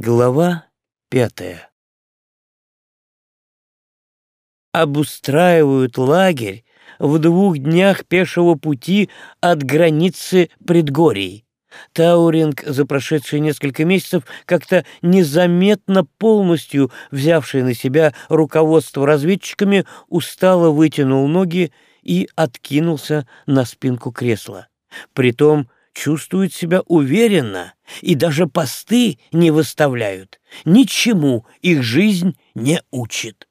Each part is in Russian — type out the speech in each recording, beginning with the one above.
Глава пятая Обустраивают лагерь в двух днях пешего пути от границы предгорий. Тауринг за прошедшие несколько месяцев как-то незаметно полностью взявший на себя руководство разведчиками, устало вытянул ноги и откинулся на спинку кресла. Притом чувствуют себя уверенно и даже посты не выставляют. Ничему их жизнь не учит.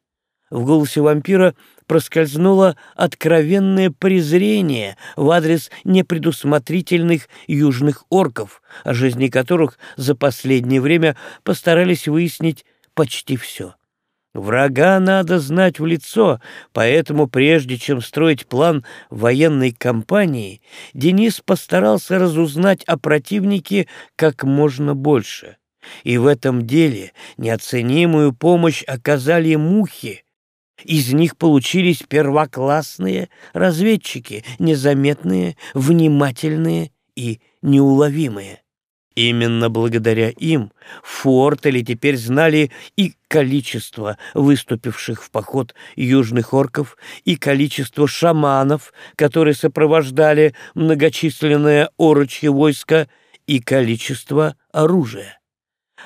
В голосе вампира проскользнуло откровенное презрение в адрес непредусмотрительных южных орков, о жизни которых за последнее время постарались выяснить почти все. Врага надо знать в лицо, поэтому прежде чем строить план военной кампании, Денис постарался разузнать о противнике как можно больше. И в этом деле неоценимую помощь оказали мухи. Из них получились первоклассные разведчики, незаметные, внимательные и неуловимые. Именно благодаря им фортели теперь знали и количество выступивших в поход южных орков, и количество шаманов, которые сопровождали многочисленное орочье войско, и количество оружия.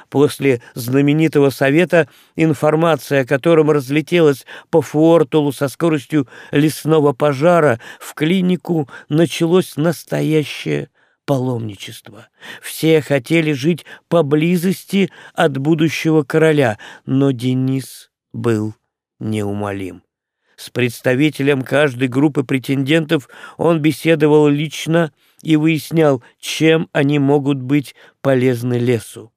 После знаменитого совета, информация о котором разлетелась по Фуортулу со скоростью лесного пожара, в клинику началось настоящее паломничество. Все хотели жить поблизости от будущего короля, но Денис был неумолим. С представителем каждой группы претендентов он беседовал лично и выяснял, чем они могут быть полезны лесу.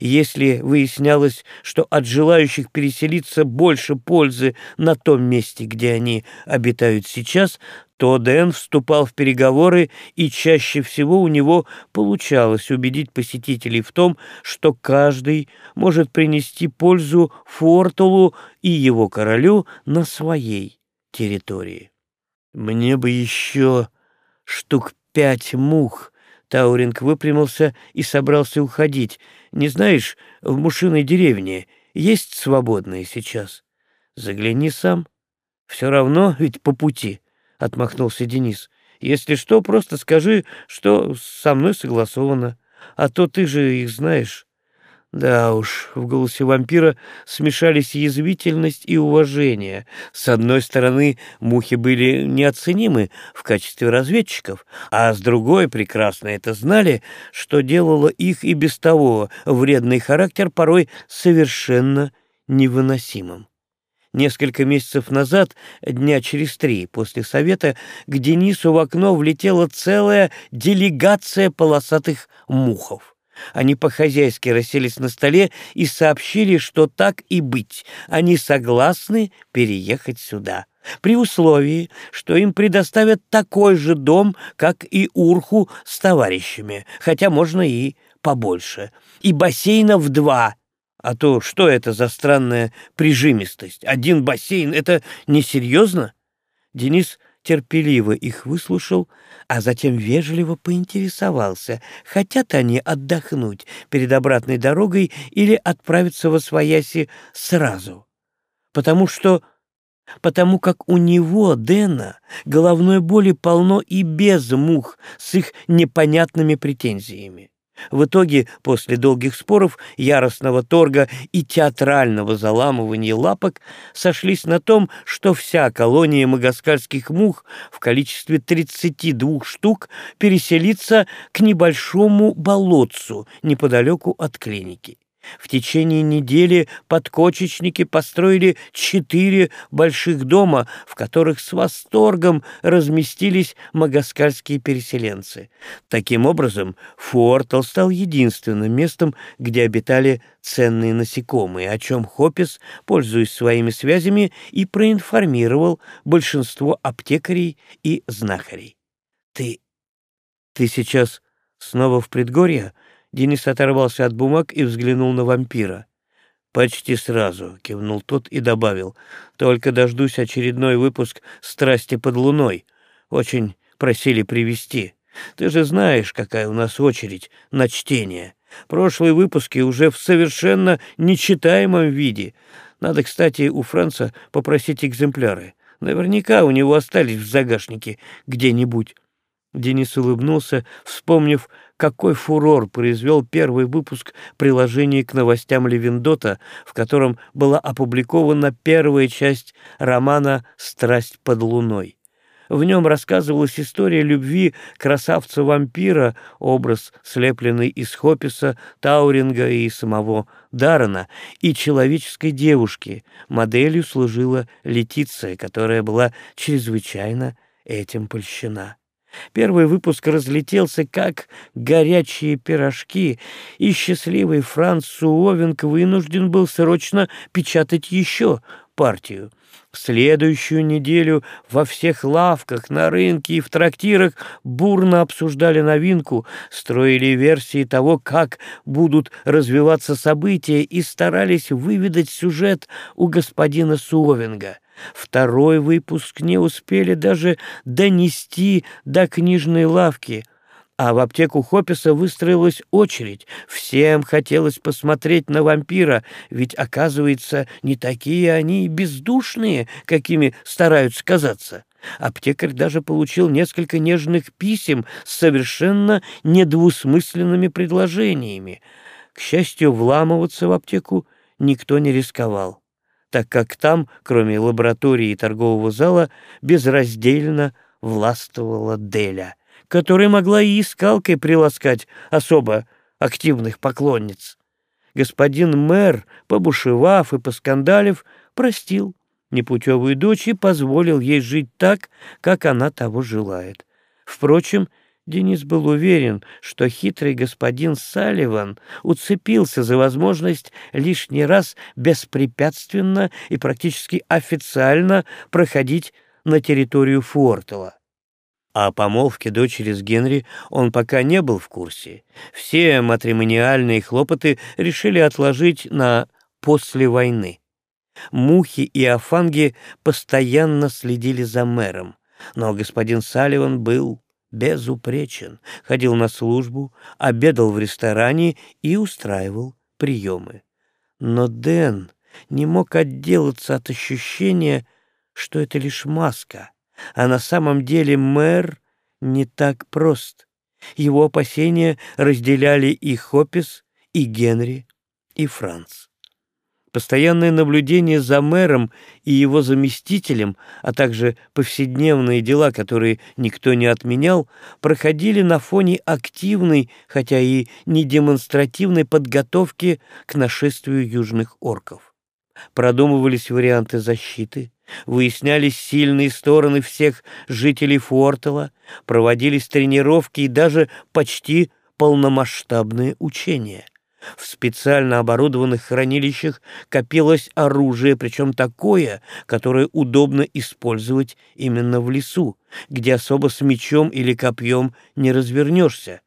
Если выяснялось, что от желающих переселиться больше пользы на том месте, где они обитают сейчас, то Дэн вступал в переговоры, и чаще всего у него получалось убедить посетителей в том, что каждый может принести пользу Фортулу и его королю на своей территории. «Мне бы еще штук пять мух», Тауринг выпрямился и собрался уходить. «Не знаешь, в мушиной деревне есть свободные сейчас? Загляни сам. Все равно ведь по пути», — отмахнулся Денис. «Если что, просто скажи, что со мной согласовано. А то ты же их знаешь». Да уж, в голосе вампира смешались язвительность и уважение. С одной стороны, мухи были неоценимы в качестве разведчиков, а с другой прекрасно это знали, что делало их и без того вредный характер порой совершенно невыносимым. Несколько месяцев назад, дня через три после совета, к Денису в окно влетела целая делегация полосатых мухов. Они по-хозяйски расселись на столе и сообщили, что так и быть, они согласны переехать сюда, при условии, что им предоставят такой же дом, как и Урху с товарищами, хотя можно и побольше, и бассейнов два. А то что это за странная прижимистость? Один бассейн — это несерьезно? Денис терпеливо их выслушал, а затем вежливо поинтересовался, хотят они отдохнуть перед обратной дорогой или отправиться во свояси сразу. Потому что... Потому как у него, Дэна, головной боли полно и без мух с их непонятными претензиями. В итоге, после долгих споров, яростного торга и театрального заламывания лапок, сошлись на том, что вся колония магаскальских мух в количестве 32 штук переселится к небольшому болотцу неподалеку от клиники. В течение недели подкочечники построили четыре больших дома, в которых с восторгом разместились магаскальские переселенцы. Таким образом, Фуортл стал единственным местом, где обитали ценные насекомые, о чем Хопис, пользуясь своими связями, и проинформировал большинство аптекарей и знахарей. «Ты... ты сейчас снова в предгорье?» Денис оторвался от бумаг и взглянул на вампира. «Почти сразу», — кивнул тот и добавил. «Только дождусь очередной выпуск «Страсти под луной». Очень просили привести. Ты же знаешь, какая у нас очередь на чтение. Прошлые выпуски уже в совершенно нечитаемом виде. Надо, кстати, у Франца попросить экземпляры. Наверняка у него остались в загашнике где-нибудь. Денис улыбнулся, вспомнив, какой фурор произвел первый выпуск приложения к новостям Левиндота, в котором была опубликована первая часть романа «Страсть под луной». В нем рассказывалась история любви красавца-вампира, образ, слепленный из Хописа, Тауринга и самого Даррена, и человеческой девушки. Моделью служила Летиция, которая была чрезвычайно этим польщена. Первый выпуск разлетелся, как горячие пирожки, и счастливый Франц Суовинг вынужден был срочно печатать еще партию. Следующую неделю во всех лавках, на рынке и в трактирах бурно обсуждали новинку, строили версии того, как будут развиваться события и старались выведать сюжет у господина Суовинга. Второй выпуск не успели даже донести до книжной лавки — а в аптеку Хописа выстроилась очередь. Всем хотелось посмотреть на вампира, ведь, оказывается, не такие они бездушные, какими стараются казаться. Аптекарь даже получил несколько нежных писем с совершенно недвусмысленными предложениями. К счастью, вламываться в аптеку никто не рисковал, так как там, кроме лаборатории и торгового зала, безраздельно властвовала Деля — которая могла и искалкой приласкать особо активных поклонниц. Господин мэр, побушевав и поскандалив, простил непутевую дочь и позволил ей жить так, как она того желает. Впрочем, Денис был уверен, что хитрый господин Салливан уцепился за возможность лишний раз беспрепятственно и практически официально проходить на территорию Фуортела. О помолвке дочери с Генри он пока не был в курсе. Все матримониальные хлопоты решили отложить на «после войны». Мухи и афанги постоянно следили за мэром, но господин Салливан был безупречен, ходил на службу, обедал в ресторане и устраивал приемы. Но Дэн не мог отделаться от ощущения, что это лишь маска — а на самом деле мэр не так прост. Его опасения разделяли и Хопис, и Генри, и Франц. Постоянное наблюдение за мэром и его заместителем, а также повседневные дела, которые никто не отменял, проходили на фоне активной, хотя и не демонстративной подготовки к нашествию южных орков. Продумывались варианты защиты, Выяснялись сильные стороны всех жителей Фуортела, проводились тренировки и даже почти полномасштабные учения. В специально оборудованных хранилищах копилось оружие, причем такое, которое удобно использовать именно в лесу, где особо с мечом или копьем не развернешься.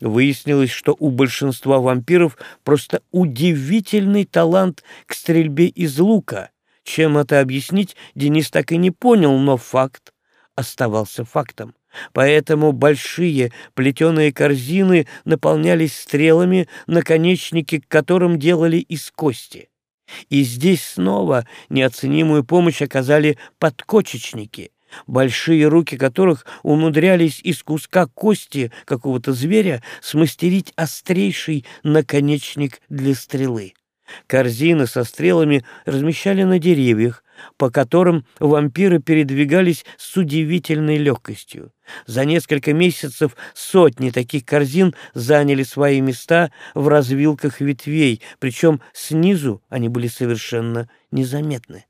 Выяснилось, что у большинства вампиров просто удивительный талант к стрельбе из лука — чем это объяснить, Денис так и не понял, но факт оставался фактом. Поэтому большие плетеные корзины наполнялись стрелами, наконечники к которым делали из кости. И здесь снова неоценимую помощь оказали подкочечники, большие руки которых умудрялись из куска кости какого-то зверя смастерить острейший наконечник для стрелы. Корзины со стрелами размещали на деревьях, по которым вампиры передвигались с удивительной легкостью. За несколько месяцев сотни таких корзин заняли свои места в развилках ветвей, причем снизу они были совершенно незаметны.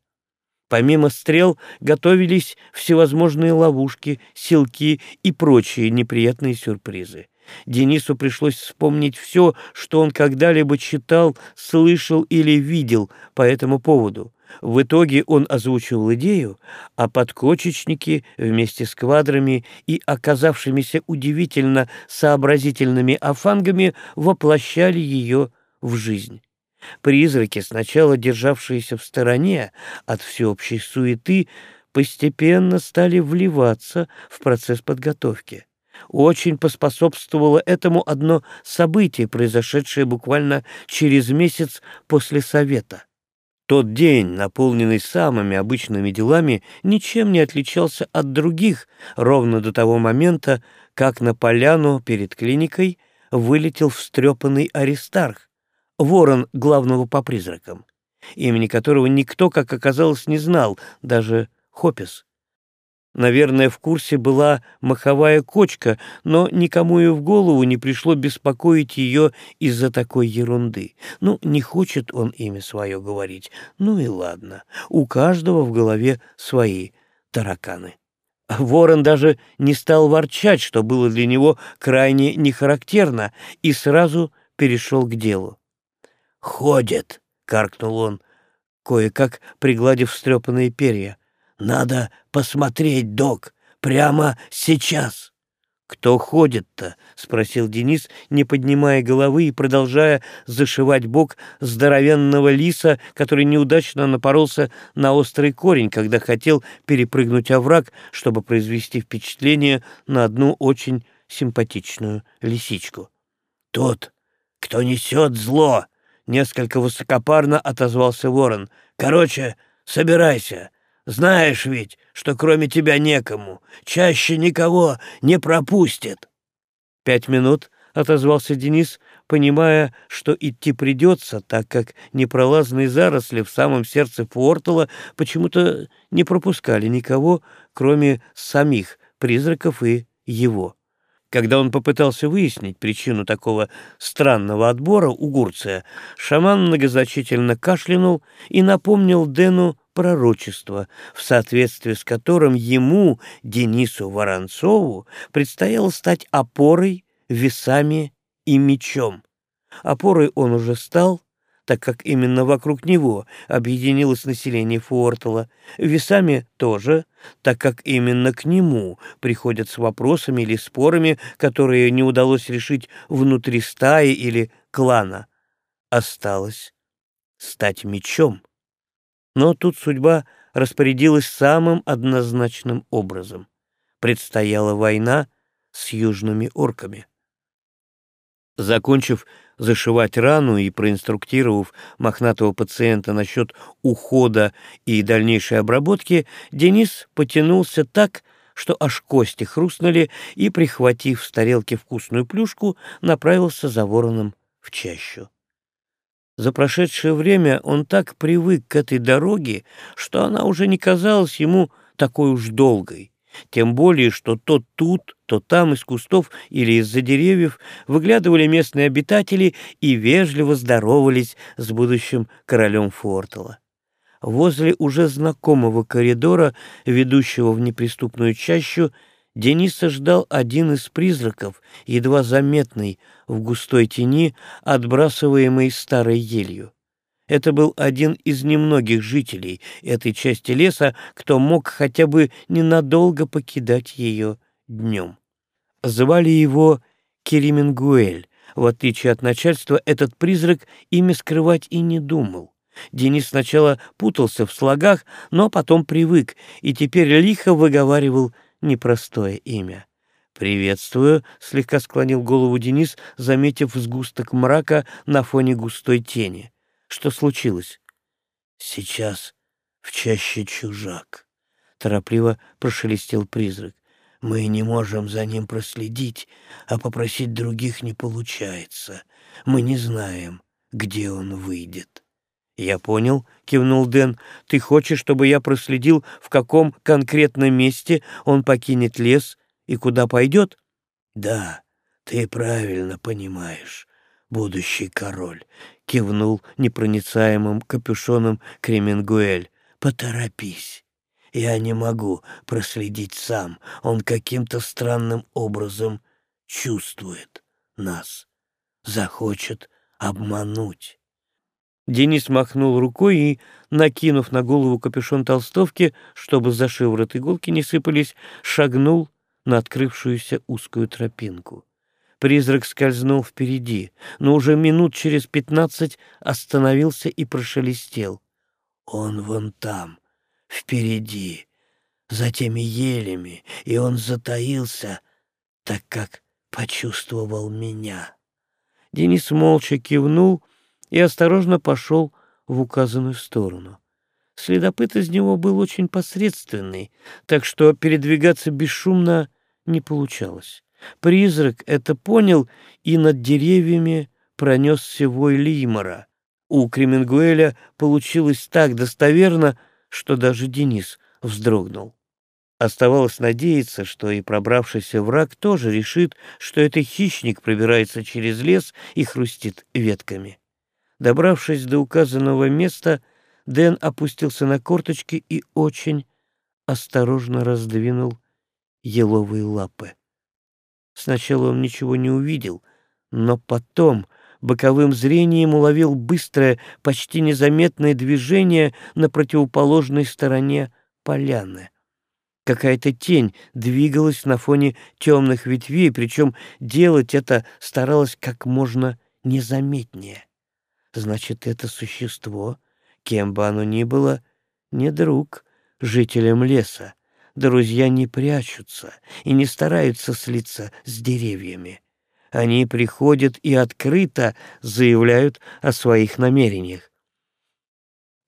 Помимо стрел готовились всевозможные ловушки, силки и прочие неприятные сюрпризы. Денису пришлось вспомнить все, что он когда-либо читал, слышал или видел по этому поводу. В итоге он озвучил идею, а подкочечники вместе с квадрами и оказавшимися удивительно сообразительными афангами воплощали ее в жизнь. Призраки, сначала державшиеся в стороне от всеобщей суеты, постепенно стали вливаться в процесс подготовки. Очень поспособствовало этому одно событие, произошедшее буквально через месяц после совета. Тот день, наполненный самыми обычными делами, ничем не отличался от других ровно до того момента, как на поляну перед клиникой вылетел встрепанный Аристарх, ворон главного по призракам, имени которого никто, как оказалось, не знал, даже Хопис. Наверное, в курсе была маховая кочка, но никому и в голову не пришло беспокоить ее из-за такой ерунды. Ну, не хочет он имя свое говорить. Ну и ладно, у каждого в голове свои тараканы. Ворон даже не стал ворчать, что было для него крайне нехарактерно, и сразу перешел к делу. «Ходит!» — каркнул он, кое-как пригладив встрепанные перья. Надо посмотреть, док, прямо сейчас. «Кто ходит-то?» — спросил Денис, не поднимая головы и продолжая зашивать бок здоровенного лиса, который неудачно напоролся на острый корень, когда хотел перепрыгнуть овраг, чтобы произвести впечатление на одну очень симпатичную лисичку. «Тот, кто несет зло!» — несколько высокопарно отозвался ворон. «Короче, собирайся, знаешь ведь, что кроме тебя некому, чаще никого не пропустит. Пять минут, — отозвался Денис, понимая, что идти придется, так как непролазные заросли в самом сердце Фуортала почему-то не пропускали никого, кроме самих призраков и его. Когда он попытался выяснить причину такого странного отбора у Гурция, шаман многозначительно кашлянул и напомнил Дэну пророчество, в соответствии с которым ему, Денису Воронцову, предстояло стать опорой, весами и мечом. Опорой он уже стал, так как именно вокруг него объединилось население Фуортала, весами тоже, так как именно к нему приходят с вопросами или спорами, которые не удалось решить внутри стаи или клана. Осталось стать мечом. Но тут судьба распорядилась самым однозначным образом. Предстояла война с южными орками. Закончив зашивать рану и проинструктировав мохнатого пациента насчет ухода и дальнейшей обработки, Денис потянулся так, что аж кости хрустнули, и, прихватив с тарелки вкусную плюшку, направился за вороном в чащу. За прошедшее время он так привык к этой дороге, что она уже не казалась ему такой уж долгой. Тем более, что то тут, то там из кустов или из-за деревьев выглядывали местные обитатели и вежливо здоровались с будущим королем Фортала. Возле уже знакомого коридора, ведущего в неприступную чащу, Дениса ждал один из призраков, едва заметный в густой тени, отбрасываемой старой елью. Это был один из немногих жителей этой части леса, кто мог хотя бы ненадолго покидать ее днем. Звали его Керименгуэль. В отличие от начальства, этот призрак имя скрывать и не думал. Денис сначала путался в слогах, но потом привык и теперь лихо выговаривал непростое имя. «Приветствую», — слегка склонил голову Денис, заметив сгусток мрака на фоне густой тени. «Что случилось?» «Сейчас в чаще чужак», — торопливо прошелестел призрак. «Мы не можем за ним проследить, а попросить других не получается. Мы не знаем, где он выйдет». «Я понял», — кивнул Дэн. «Ты хочешь, чтобы я проследил, в каком конкретном месте он покинет лес и куда пойдет?» «Да, ты правильно понимаешь, будущий король», — кивнул непроницаемым капюшоном Кременгуэль. «Поторопись. Я не могу проследить сам. Он каким-то странным образом чувствует нас. Захочет обмануть». Денис махнул рукой и, накинув на голову капюшон толстовки, чтобы за шиворот иголки не сыпались, шагнул на открывшуюся узкую тропинку. Призрак скользнул впереди, но уже минут через пятнадцать остановился и прошелестел. «Он вон там, впереди, за теми елями, и он затаился так как почувствовал меня. Денис молча кивнул и осторожно пошел в указанную сторону. Следопыт из него был очень посредственный, так что передвигаться бесшумно не получалось. Призрак это понял и над деревьями пронесся вой лимора. У Кременгуэля получилось так достоверно, что даже Денис вздрогнул. Оставалось надеяться, что и пробравшийся враг тоже решит, что это хищник пробирается через лес и хрустит ветками. Добравшись до указанного места, Дэн опустился на корточки и очень осторожно раздвинул еловые лапы. Сначала он ничего не увидел, но потом боковым зрением уловил быстрое, почти незаметное движение на противоположной стороне поляны. Какая-то тень двигалась на фоне темных ветвей, причем делать это старалась как можно незаметнее. Значит, это существо, кем бы оно ни было, не друг жителям леса. Друзья не прячутся и не стараются слиться с деревьями. Они приходят и открыто заявляют о своих намерениях.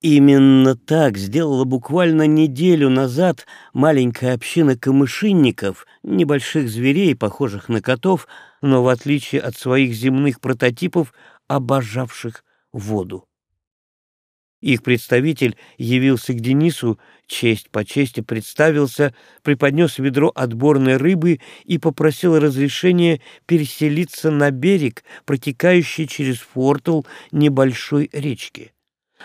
Именно так сделала буквально неделю назад маленькая община камышинников, небольших зверей, похожих на котов, но в отличие от своих земных прототипов, обожавших воду. Их представитель явился к Денису, честь по чести представился, преподнес ведро отборной рыбы и попросил разрешения переселиться на берег, протекающий через фортл небольшой речки.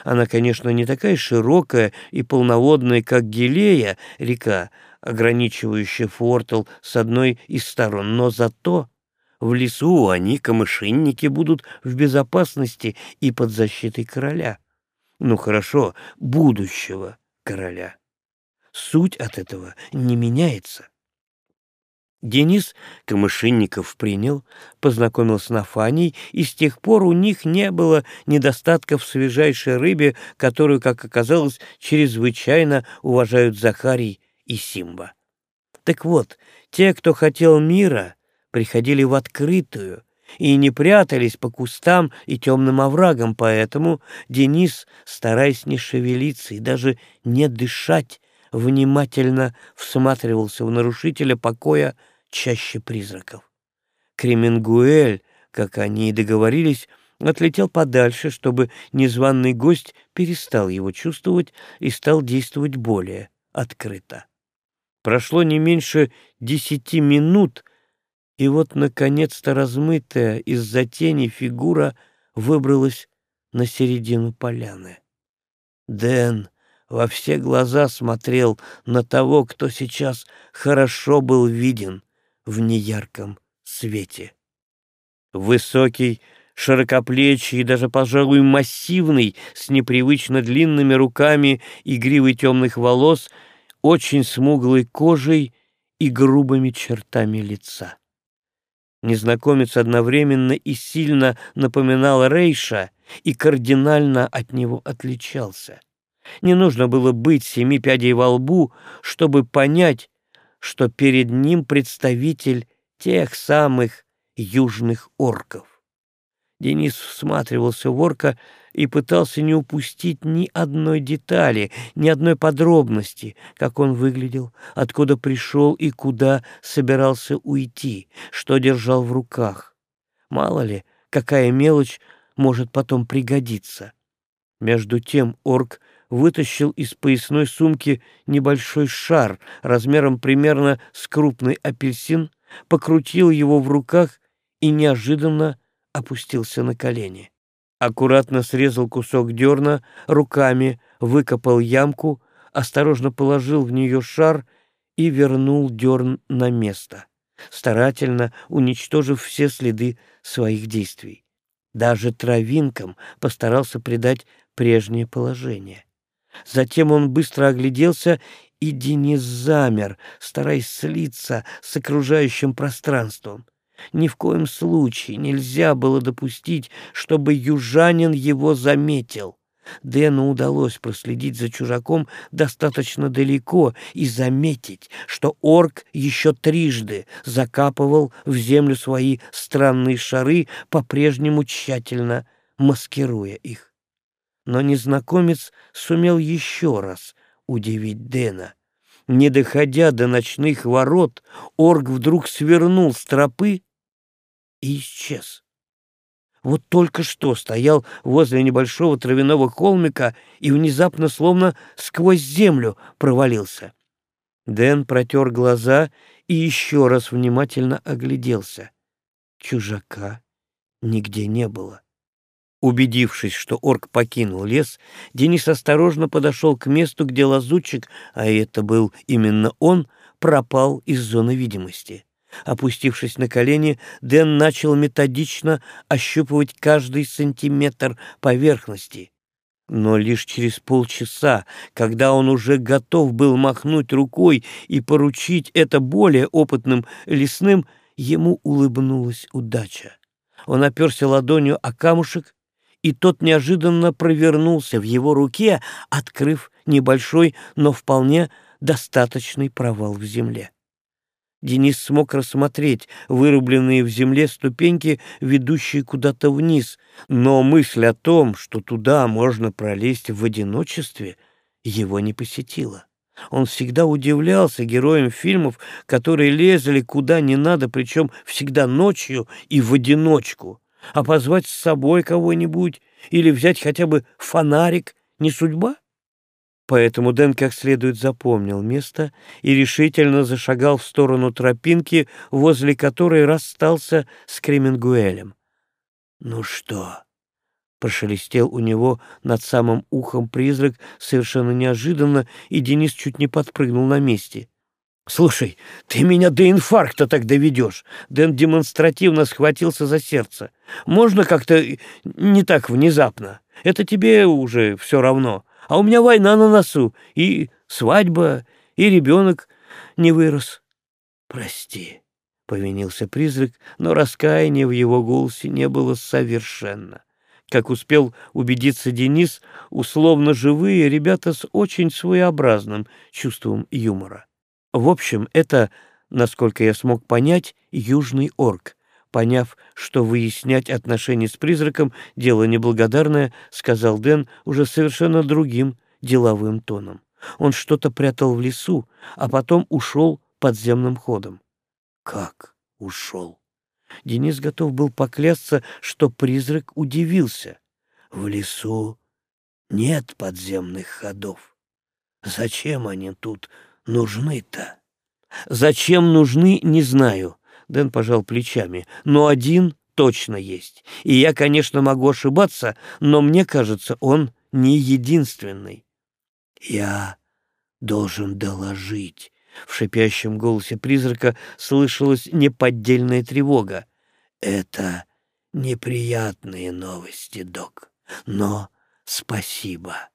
Она, конечно, не такая широкая и полноводная, как Гилея, река, ограничивающая фортл с одной из сторон, но зато в лесу они, камышинники, будут в безопасности и под защитой короля. Ну хорошо, будущего короля. Суть от этого не меняется. Денис Камышинников принял, познакомился с Нафаней, и с тех пор у них не было недостатков в свежайшей рыбе, которую, как оказалось, чрезвычайно уважают Захарий и Симба. Так вот, те, кто хотел мира, приходили в открытую и не прятались по кустам и темным оврагам, поэтому Денис, стараясь не шевелиться и даже не дышать, внимательно всматривался в нарушителя покоя чаще призраков. Кременгуэль, как они и договорились, отлетел подальше, чтобы незваный гость перестал его чувствовать и стал действовать более открыто. Прошло не меньше десяти минут — и вот, наконец-то, размытая из-за тени фигура выбралась на середину поляны. Дэн во все глаза смотрел на того, кто сейчас хорошо был виден в неярком свете. Высокий, широкоплечий и даже, пожалуй, массивный, с непривычно длинными руками и гривой темных волос, очень смуглой кожей и грубыми чертами лица. Незнакомец одновременно и сильно напоминал Рейша и кардинально от него отличался. Не нужно было быть семи пядей во лбу, чтобы понять, что перед ним представитель тех самых южных орков. Денис всматривался в орка и пытался не упустить ни одной детали, ни одной подробности, как он выглядел, откуда пришел и куда собирался уйти, что держал в руках. Мало ли, какая мелочь может потом пригодиться. Между тем орк вытащил из поясной сумки небольшой шар размером примерно с крупный апельсин, покрутил его в руках и неожиданно опустился на колени. Аккуратно срезал кусок дерна, руками выкопал ямку, осторожно положил в нее шар и вернул дерн на место, старательно уничтожив все следы своих действий. Даже травинкам постарался придать прежнее положение. Затем он быстро огляделся, и Денис замер, стараясь слиться с окружающим пространством. Ни в коем случае нельзя было допустить, чтобы южанин его заметил. Дэну удалось проследить за чужаком достаточно далеко и заметить, что орк еще трижды закапывал в землю свои странные шары, по-прежнему тщательно маскируя их. Но незнакомец сумел еще раз удивить Дэна. Не доходя до ночных ворот, орк вдруг свернул с тропы и исчез. Вот только что стоял возле небольшого травяного холмика и внезапно словно сквозь землю провалился. Дэн протер глаза и еще раз внимательно огляделся. Чужака нигде не было. Убедившись, что орк покинул лес, Денис осторожно подошел к месту, где лазутчик, а это был именно он, пропал из зоны видимости. Опустившись на колени, Дэн начал методично ощупывать каждый сантиметр поверхности. Но лишь через полчаса, когда он уже готов был махнуть рукой и поручить это более опытным лесным, ему улыбнулась удача. Он оперся ладонью о камушек, и тот неожиданно провернулся в его руке, открыв небольшой, но вполне достаточный провал в земле. Денис смог рассмотреть вырубленные в земле ступеньки, ведущие куда-то вниз, но мысль о том, что туда можно пролезть в одиночестве, его не посетила. Он всегда удивлялся героям фильмов, которые лезли куда не надо, причем всегда ночью и в одиночку. А позвать с собой кого-нибудь или взять хотя бы фонарик не судьба? Поэтому Дэн как следует запомнил место и решительно зашагал в сторону тропинки, возле которой расстался с Кременгуэлем. «Ну что?» — прошелестел у него над самым ухом призрак совершенно неожиданно, и Денис чуть не подпрыгнул на месте. «Слушай, ты меня до инфаркта так доведешь!» Дэн демонстративно схватился за сердце. «Можно как-то не так внезапно? Это тебе уже все равно. А у меня война на носу, и свадьба, и ребенок не вырос. Прости, — повинился призрак, но раскаяния в его голосе не было совершенно. Как успел убедиться Денис, условно живые ребята с очень своеобразным чувством юмора. В общем, это, насколько я смог понять, южный орк. Поняв, что выяснять отношения с призраком — дело неблагодарное, сказал Дэн уже совершенно другим деловым тоном. Он что-то прятал в лесу, а потом ушел подземным ходом. Как ушел? Денис готов был поклясться, что призрак удивился. В лесу нет подземных ходов. Зачем они тут нужны-то? Зачем нужны, не знаю. Дэн пожал плечами. «Но один точно есть. И я, конечно, могу ошибаться, но мне кажется, он не единственный». «Я должен доложить». В шипящем голосе призрака слышалась неподдельная тревога. «Это неприятные новости, док, но спасибо.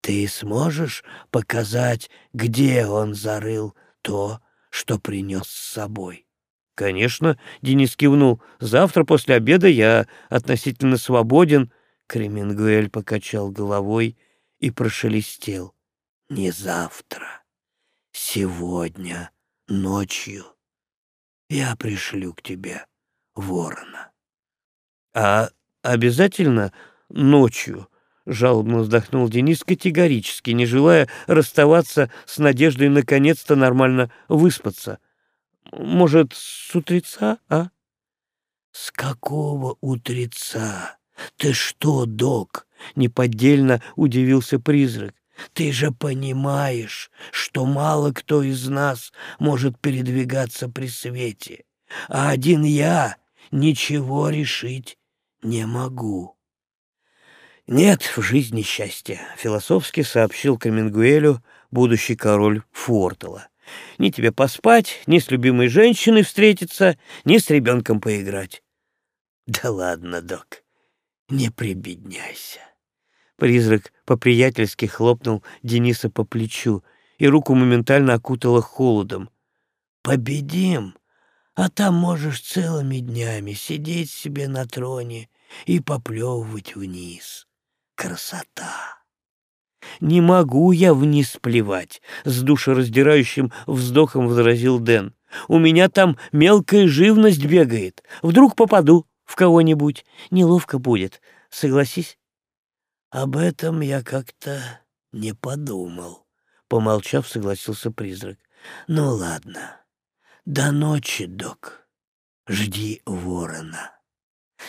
Ты сможешь показать, где он зарыл то, что принес с собой?» «Конечно», — Денис кивнул, — «завтра после обеда я относительно свободен». Кремингуэль покачал головой и прошелестел. «Не завтра. Сегодня, ночью, я пришлю к тебе ворона». «А обязательно ночью?» — жалобно вздохнул Денис категорически, не желая расставаться с надеждой наконец-то нормально выспаться. Может, с утреца, а? С какого утреца? Ты что, док? Неподдельно удивился призрак. Ты же понимаешь, что мало кто из нас может передвигаться при свете, а один я ничего решить не могу. Нет в жизни счастья, философски сообщил Камингуэлю будущий король Фортела. Ни тебе поспать, ни с любимой женщиной встретиться, ни с ребенком поиграть. Да ладно, док, не прибедняйся. Призрак по-приятельски хлопнул Дениса по плечу, и руку моментально окутало холодом. Победим, а там можешь целыми днями сидеть себе на троне и поплевывать вниз. красота! «Не могу я вниз плевать», — с душераздирающим вздохом возразил Дэн. «У меня там мелкая живность бегает. Вдруг попаду в кого-нибудь. Неловко будет. Согласись?» «Об этом я как-то не подумал», — помолчав, согласился призрак. «Ну ладно. До ночи, док. Жди ворона».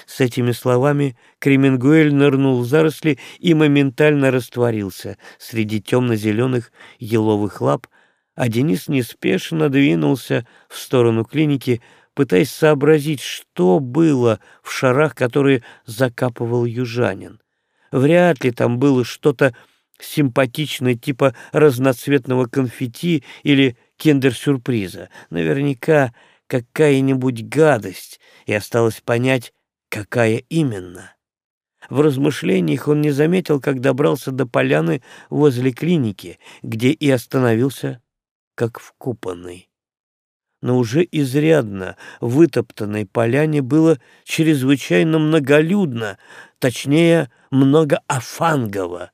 С этими словами Кремингуэль нырнул в заросли и моментально растворился среди темно-зеленых еловых лап, а Денис неспешно двинулся в сторону клиники, пытаясь сообразить, что было в шарах, которые закапывал южанин. Вряд ли там было что-то симпатичное типа разноцветного конфетти или киндер-сюрприза. Наверняка какая-нибудь гадость, и осталось понять, Какая именно? В размышлениях он не заметил, как добрался до поляны возле клиники, где и остановился, как вкупанный. Но уже изрядно вытоптанной поляне было чрезвычайно многолюдно, точнее, многоафангово.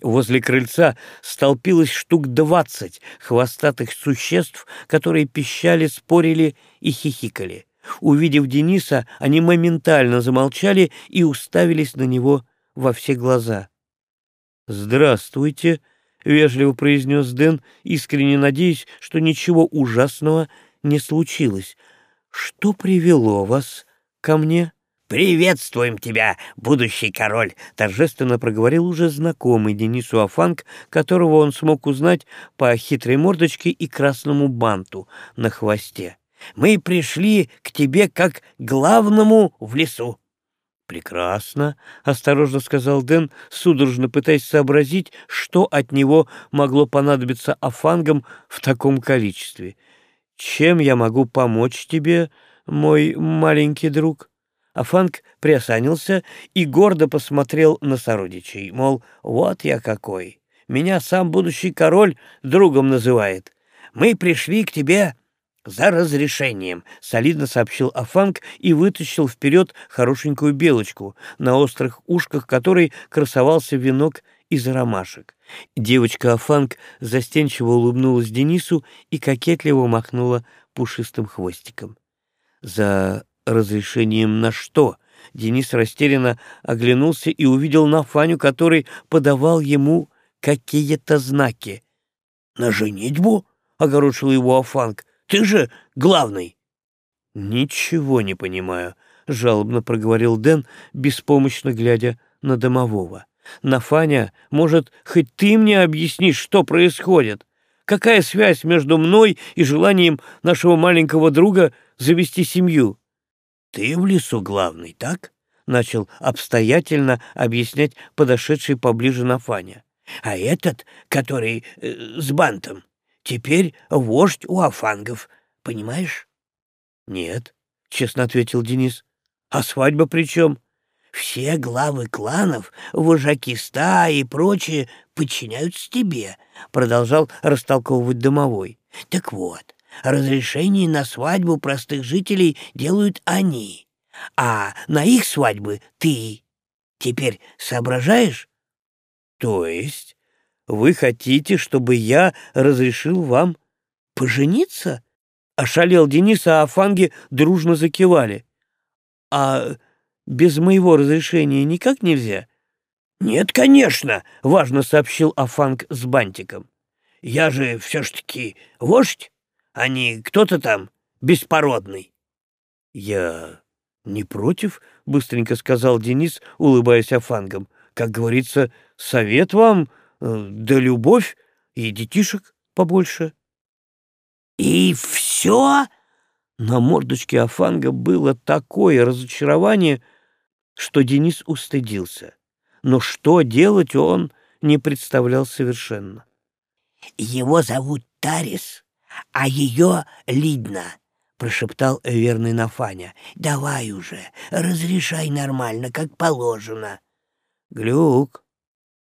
Возле крыльца столпилось штук двадцать хвостатых существ, которые пищали, спорили и хихикали. Увидев Дениса, они моментально замолчали и уставились на него во все глаза. «Здравствуйте», — вежливо произнес Дэн, искренне надеясь, что ничего ужасного не случилось. «Что привело вас ко мне?» «Приветствуем тебя, будущий король!» — торжественно проговорил уже знакомый Денису Афанг, которого он смог узнать по хитрой мордочке и красному банту на хвосте. Мы пришли к тебе как главному в лесу. «Прекрасно», — осторожно сказал Дэн, судорожно пытаясь сообразить, что от него могло понадобиться афангам в таком количестве. «Чем я могу помочь тебе, мой маленький друг?» Афанг приосанился и гордо посмотрел на сородичей, мол, вот я какой. Меня сам будущий король другом называет. Мы пришли к тебе «За разрешением», — солидно сообщил Афанг и вытащил вперед хорошенькую белочку, на острых ушках которой красовался венок из ромашек. Девочка Афанг застенчиво улыбнулась Денису и кокетливо махнула пушистым хвостиком. «За разрешением на что?» Денис растерянно оглянулся и увидел Нафаню, который подавал ему какие-то знаки. «На женитьбу?» — огорошил его Афанг. Ты же главный. Ничего не понимаю, жалобно проговорил Дэн, беспомощно глядя на домового. Нафаня, может, хоть ты мне объяснишь, что происходит? Какая связь между мной и желанием нашего маленького друга завести семью? Ты в лесу главный, так? Начал обстоятельно объяснять подошедший поближе Нафаня. А этот, который э, с бантом, Теперь вождь у афангов, понимаешь? — Нет, — честно ответил Денис. — А свадьба при чем? — Все главы кланов, вожаки ста и прочие подчиняются тебе, — продолжал растолковывать домовой. — Так вот, разрешение на свадьбу простых жителей делают они, а на их свадьбы ты. Теперь соображаешь? — То есть вы хотите, чтобы я разрешил вам пожениться? Ошалел Денис, а Афанги дружно закивали. А без моего разрешения никак нельзя? Нет, конечно, важно сообщил Афанг с бантиком. Я же все ж таки вождь, а не кто-то там беспородный. Я не против, быстренько сказал Денис, улыбаясь Афангом. Как говорится, совет вам да любовь и детишек побольше. «И все?» На мордочке Афанга было такое разочарование, что Денис устыдился. Но что делать он не представлял совершенно. «Его зовут Тарис, а ее Лидна», — прошептал верный Нафаня. «Давай уже, разрешай нормально, как положено». «Глюк,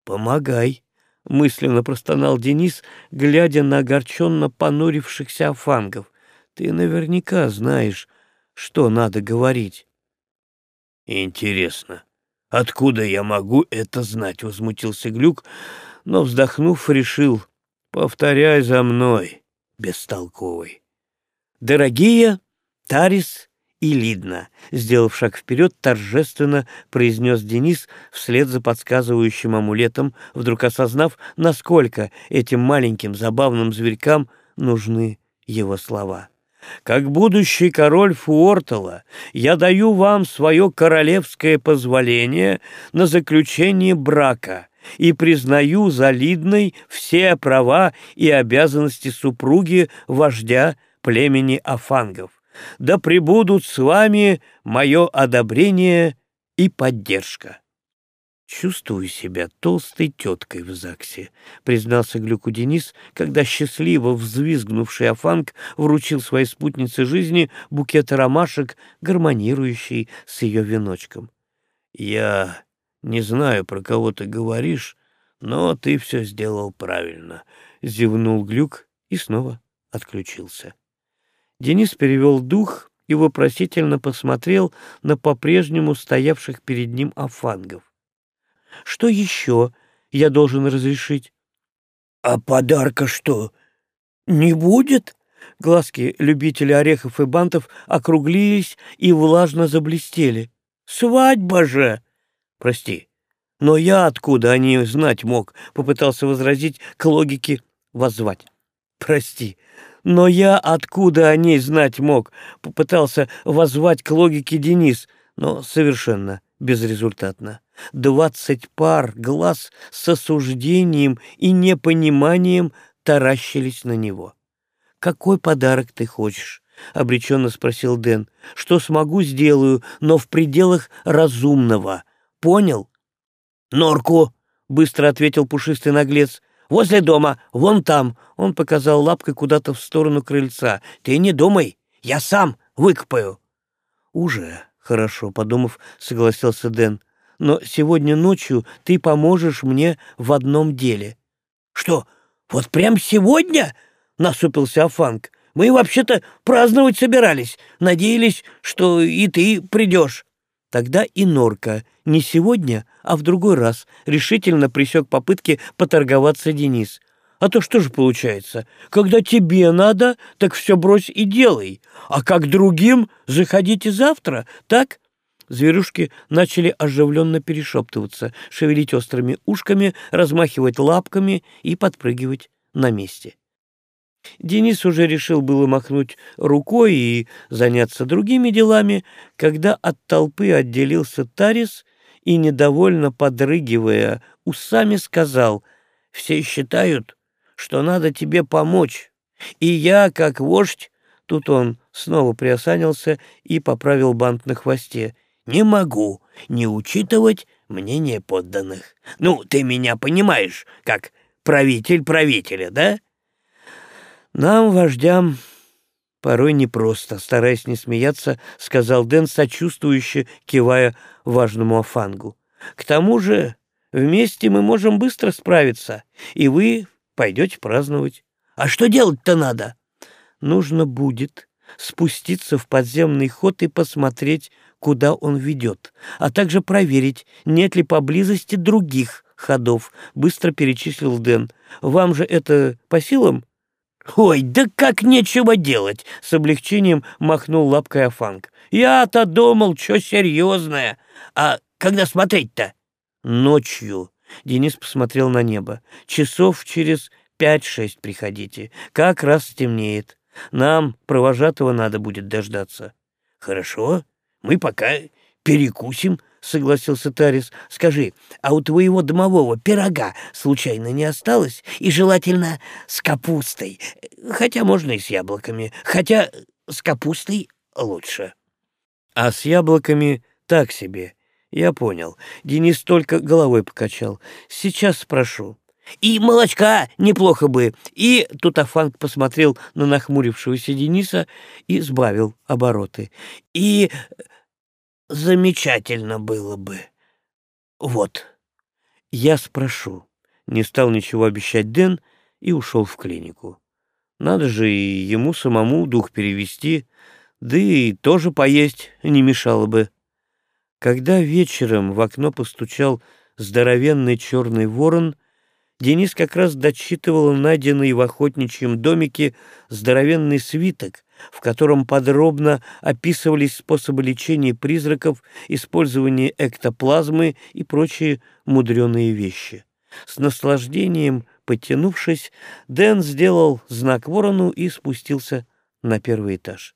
помогай», — мысленно простонал Денис, глядя на огорченно понурившихся афангов. «Ты наверняка знаешь, что надо говорить». «Интересно, «Откуда я могу это знать?» — возмутился Глюк, но, вздохнув, решил «Повторяй за мной, бестолковый». «Дорогие Тарис и Лидна», — сделав шаг вперед, торжественно произнес Денис вслед за подсказывающим амулетом, вдруг осознав, насколько этим маленьким забавным зверькам нужны его слова. Как будущий король Фуортала, я даю вам свое королевское позволение на заключение брака и признаю за Лидной все права и обязанности супруги вождя племени Афангов. Да пребудут с вами мое одобрение и поддержка. «Чувствую себя толстой теткой в ЗАГСе», — признался Глюку Денис, когда счастливо взвизгнувший Афанг вручил своей спутнице жизни букет ромашек, гармонирующий с ее веночком. «Я не знаю, про кого ты говоришь, но ты все сделал правильно», — зевнул Глюк и снова отключился. Денис перевел дух и вопросительно посмотрел на по-прежнему стоявших перед ним афангов. Что еще я должен разрешить? — А подарка что, не будет? Глазки любителя орехов и бантов округлились и влажно заблестели. — Свадьба же! — Прости, но я откуда о ней знать мог? — попытался возразить к логике воззвать. — Прости, но я откуда о ней знать мог? — попытался воззвать к логике Денис, но совершенно безрезультатно двадцать пар глаз с осуждением и непониманием таращились на него. «Какой подарок ты хочешь?» — обреченно спросил Дэн. «Что смогу, сделаю, но в пределах разумного. Понял?» «Норку!» — быстро ответил пушистый наглец. «Возле дома, вон там!» — он показал лапкой куда-то в сторону крыльца. «Ты не думай, я сам выкопаю!» «Уже хорошо», — подумав, согласился Дэн но сегодня ночью ты поможешь мне в одном деле». «Что, вот прям сегодня?» — насупился Афанг. «Мы вообще-то праздновать собирались, надеялись, что и ты придешь». Тогда и Норка не сегодня, а в другой раз решительно присек попытки поторговаться Денис. А то что же получается? Когда тебе надо, так все брось и делай. А как другим, заходите завтра, так? Зверюшки начали оживленно перешептываться, шевелить острыми ушками, размахивать лапками и подпрыгивать на месте. Денис уже решил было махнуть рукой и заняться другими делами, когда от толпы отделился Тарис и, недовольно подрыгивая усами, сказал «Все считают, что надо тебе помочь, и я, как вождь...» Тут он снова приосанился и поправил бант на хвосте не могу не учитывать мнение подданных. Ну, ты меня понимаешь, как правитель правителя, да? Нам, вождям, порой непросто, стараясь не смеяться, сказал Дэн, сочувствующе кивая важному Афангу. К тому же вместе мы можем быстро справиться, и вы пойдете праздновать. А что делать-то надо? Нужно будет спуститься в подземный ход и посмотреть, куда он ведет, а также проверить, нет ли поблизости других ходов, быстро перечислил Дэн. Вам же это по силам? «Ой, да как нечего делать!» — с облегчением махнул лапкой Афанг. «Я-то думал, что серьезное. А когда смотреть-то?» «Ночью». Денис посмотрел на небо. «Часов через пять-шесть приходите. Как раз стемнеет. Нам провожатого надо будет дождаться». «Хорошо. Мы пока перекусим, — согласился Тарис. — Скажи, а у твоего домового пирога случайно не осталось? И желательно с капустой. Хотя можно и с яблоками. Хотя с капустой лучше. — А с яблоками так себе. Я понял. Денис только головой покачал. Сейчас спрошу. И молочка неплохо бы. И тут Афанг посмотрел на нахмурившегося Дениса и сбавил обороты. И замечательно было бы. Вот. Я спрошу. Не стал ничего обещать Дэн и ушел в клинику. Надо же и ему самому дух перевести, да и тоже поесть не мешало бы. Когда вечером в окно постучал здоровенный черный ворон, Денис как раз дочитывал найденный в охотничьем домике здоровенный свиток, в котором подробно описывались способы лечения призраков, использование эктоплазмы и прочие мудреные вещи. С наслаждением подтянувшись, Дэн сделал знак ворону и спустился на первый этаж.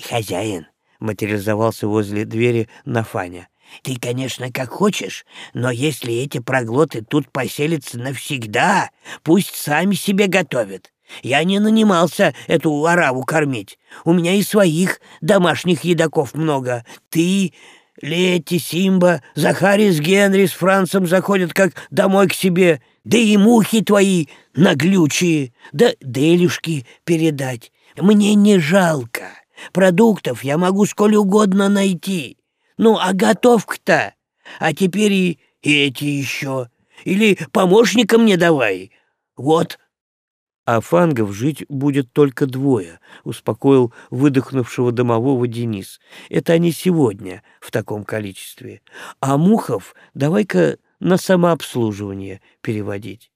«Хозяин!» — материализовался возле двери Нафаня. Ты, конечно, как хочешь, но если эти проглоты тут поселятся навсегда, пусть сами себе готовят. Я не нанимался эту ораву кормить. У меня и своих домашних едоков много. Ты, Лети, Симба, Захарий с Генри с Францем заходят как домой к себе. Да и мухи твои наглючие, да делюшки передать. Мне не жалко. Продуктов я могу сколь угодно найти. Ну, а готовка-то? А теперь и эти еще. Или помощника мне давай. Вот. А фангов жить будет только двое, успокоил выдохнувшего домового Денис. Это они сегодня в таком количестве. А мухов давай-ка на самообслуживание переводить.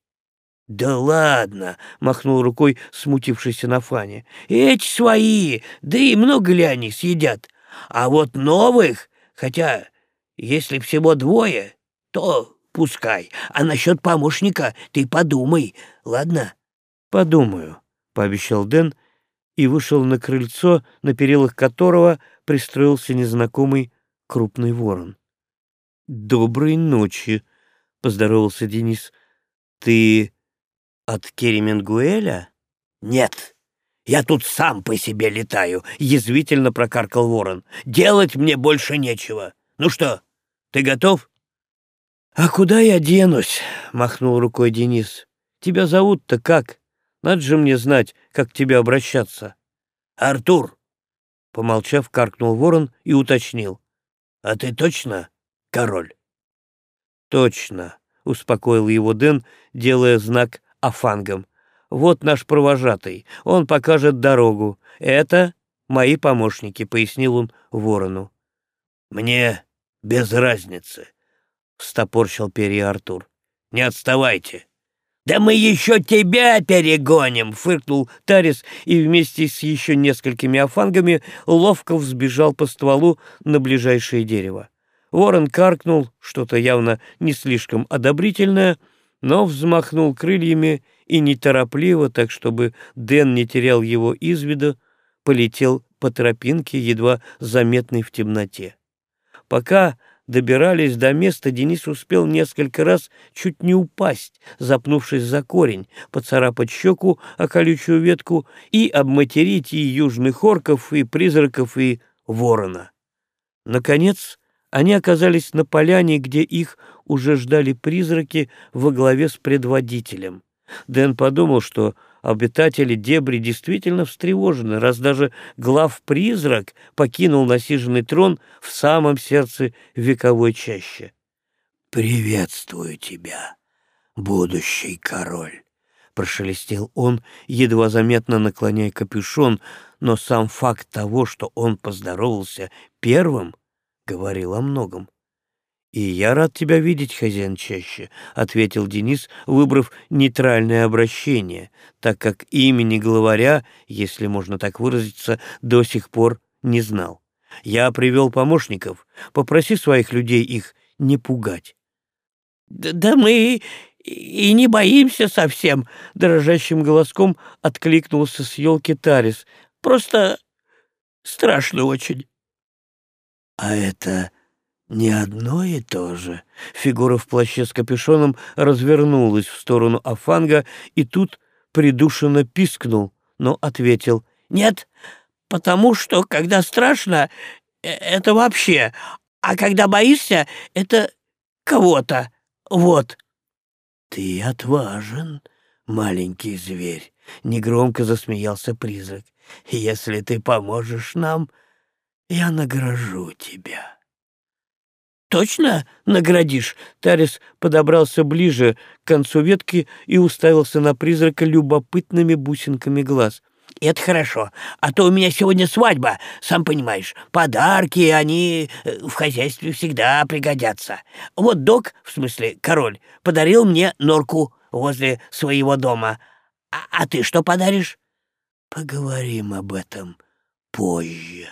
«Да ладно!» — махнул рукой смутившийся на Фане. «Эти свои, да и много ли они съедят? А вот новых Хотя, если всего двое, то пускай. А насчет помощника ты подумай, ладно? Подумаю, пообещал Дэн и вышел на крыльцо, на перилах которого пристроился незнакомый крупный ворон. Доброй ночи, поздоровался Денис. Ты от Кеременгуэля? Нет, я тут сам по себе летаю, — язвительно прокаркал ворон. Делать мне больше нечего. Ну что, ты готов? А куда я денусь? — махнул рукой Денис. Тебя зовут-то как? Надо же мне знать, как к тебе обращаться. Артур. Помолчав, каркнул ворон и уточнил. А ты точно король? Точно, — успокоил его Дэн, делая знак афангам. Вот наш провожатый, он покажет дорогу. Это мои помощники», — пояснил он ворону. «Мне без разницы», — встопорщил перья Артур. «Не отставайте». «Да мы еще тебя перегоним!» — фыркнул Тарис и вместе с еще несколькими афангами ловко взбежал по стволу на ближайшее дерево. Ворон каркнул, что-то явно не слишком одобрительное, но взмахнул крыльями и неторопливо, так чтобы Дэн не терял его из виду, полетел по тропинке, едва заметной в темноте. Пока добирались до места, Денис успел несколько раз чуть не упасть, запнувшись за корень, поцарапать щеку о колючую ветку и обматерить и южных орков, и призраков, и ворона. Наконец, они оказались на поляне, где их уже ждали призраки во главе с предводителем. Дэн подумал, что обитатели дебри действительно встревожены, раз даже глав-призрак покинул насиженный трон в самом сердце вековой чаще. «Приветствую тебя, будущий король!» — прошелестел он, едва заметно наклоняя капюшон, но сам факт того, что он поздоровался первым, говорил о многом. «И я рад тебя видеть, хозяин, чаще», — ответил Денис, выбрав нейтральное обращение, так как имени главаря, если можно так выразиться, до сих пор не знал. «Я привел помощников. Попроси своих людей их не пугать». «Да, да мы и не боимся совсем», — дрожащим голоском откликнулся с елки Тарис. «Просто страшно очень». «А это...» «Не одно и то же». Фигура в плаще с капюшоном развернулась в сторону Афанга и тут придушенно пискнул, но ответил «Нет, потому что, когда страшно, э, это вообще, а когда боишься, это кого-то. Вот». «Ты отважен, маленький зверь», — негромко засмеялся призрак. «Если ты поможешь нам, я награжу тебя». «Точно наградишь?» Тарис подобрался ближе к концу ветки и уставился на призрака любопытными бусинками глаз. Это хорошо, а то у меня сегодня свадьба, сам понимаешь. Подарки, они э, в хозяйстве всегда пригодятся. Вот док, в смысле король, подарил мне норку возле своего дома. А, а ты что подаришь? Поговорим об этом позже.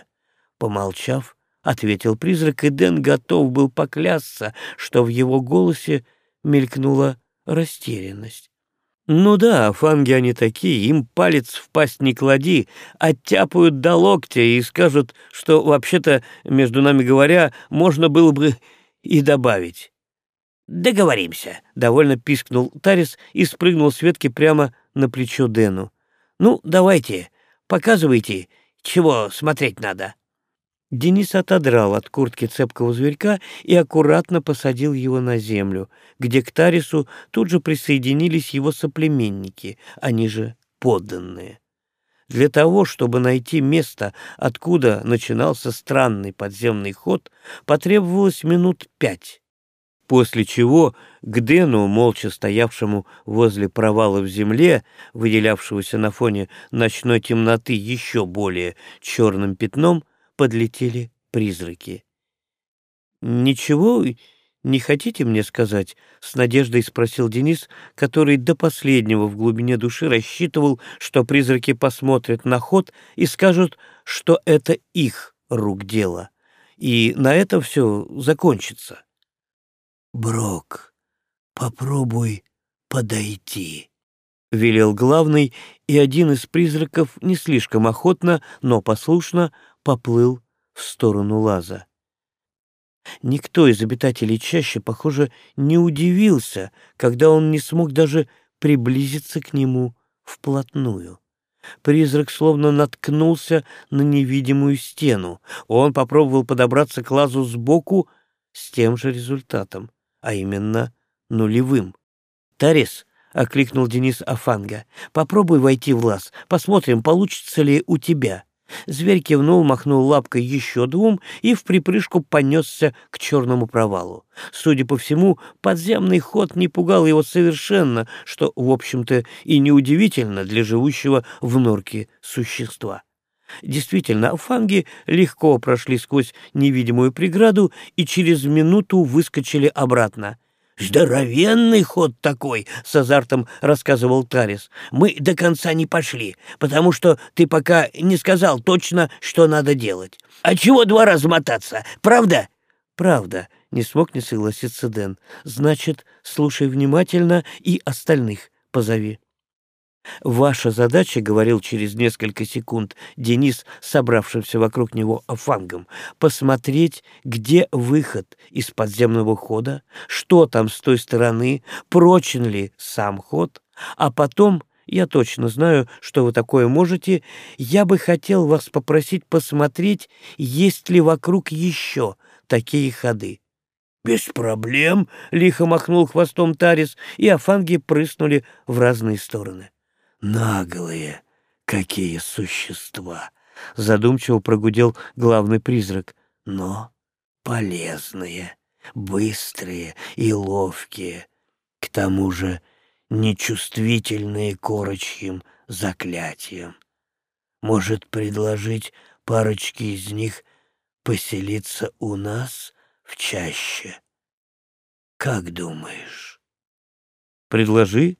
Помолчав, ответил призрак, и Дэн готов был поклясться, что в его голосе мелькнула растерянность. Ну да, фанги они такие, им палец в пасть не клади, оттяпают до локтя и скажут, что вообще-то, между нами говоря, можно было бы и добавить. «Договоримся», — довольно пискнул Тарис и спрыгнул с ветки прямо на плечо Дэну. «Ну, давайте, показывайте, чего смотреть надо». Денис отодрал от куртки цепкого зверька и аккуратно посадил его на землю, где к Тарису тут же присоединились его соплеменники, они же подданные. Для того, чтобы найти место, откуда начинался странный подземный ход, потребовалось минут пять, после чего к Дэну, молча стоявшему возле провала в земле, выделявшегося на фоне ночной темноты еще более черным пятном, подлетели призраки. «Ничего не хотите мне сказать?» — с надеждой спросил Денис, который до последнего в глубине души рассчитывал, что призраки посмотрят на ход и скажут, что это их рук дело, и на этом все закончится. «Брок, попробуй подойти», — велел главный, и один из призраков не слишком охотно, но послушно поплыл в сторону лаза. Никто из обитателей чаще, похоже, не удивился, когда он не смог даже приблизиться к нему вплотную. Призрак словно наткнулся на невидимую стену. Он попробовал подобраться к лазу сбоку с тем же результатом, а именно нулевым. «Тарис!» — окликнул Денис Афанга. «Попробуй войти в лаз. Посмотрим, получится ли у тебя». Зверь кивнул, махнул лапкой еще двум и в припрыжку понесся к черному провалу. Судя по всему, подземный ход не пугал его совершенно, что, в общем-то, и неудивительно для живущего в норке существа. Действительно, фанги легко прошли сквозь невидимую преграду и через минуту выскочили обратно — «Здоровенный ход такой!» — с азартом рассказывал Тарис. «Мы до конца не пошли, потому что ты пока не сказал точно, что надо делать. А чего два раза мотаться, правда?» «Правда», — не смог не согласиться Дэн. «Значит, слушай внимательно и остальных позови». «Ваша задача, — говорил через несколько секунд Денис, собравшимся вокруг него фангом, — посмотреть, где выход из подземного хода, что там с той стороны, прочен ли сам ход, а потом, я точно знаю, что вы такое можете, я бы хотел вас попросить посмотреть, есть ли вокруг еще такие ходы». «Без проблем!» — лихо махнул хвостом Тарис, и афанги прыснули в разные стороны. Наглые какие существа! Задумчиво прогудел главный призрак. Но полезные, быстрые и ловкие. К тому же нечувствительные корочьим заклятиям. Может предложить парочке из них поселиться у нас в чаще? Как думаешь? Предложи,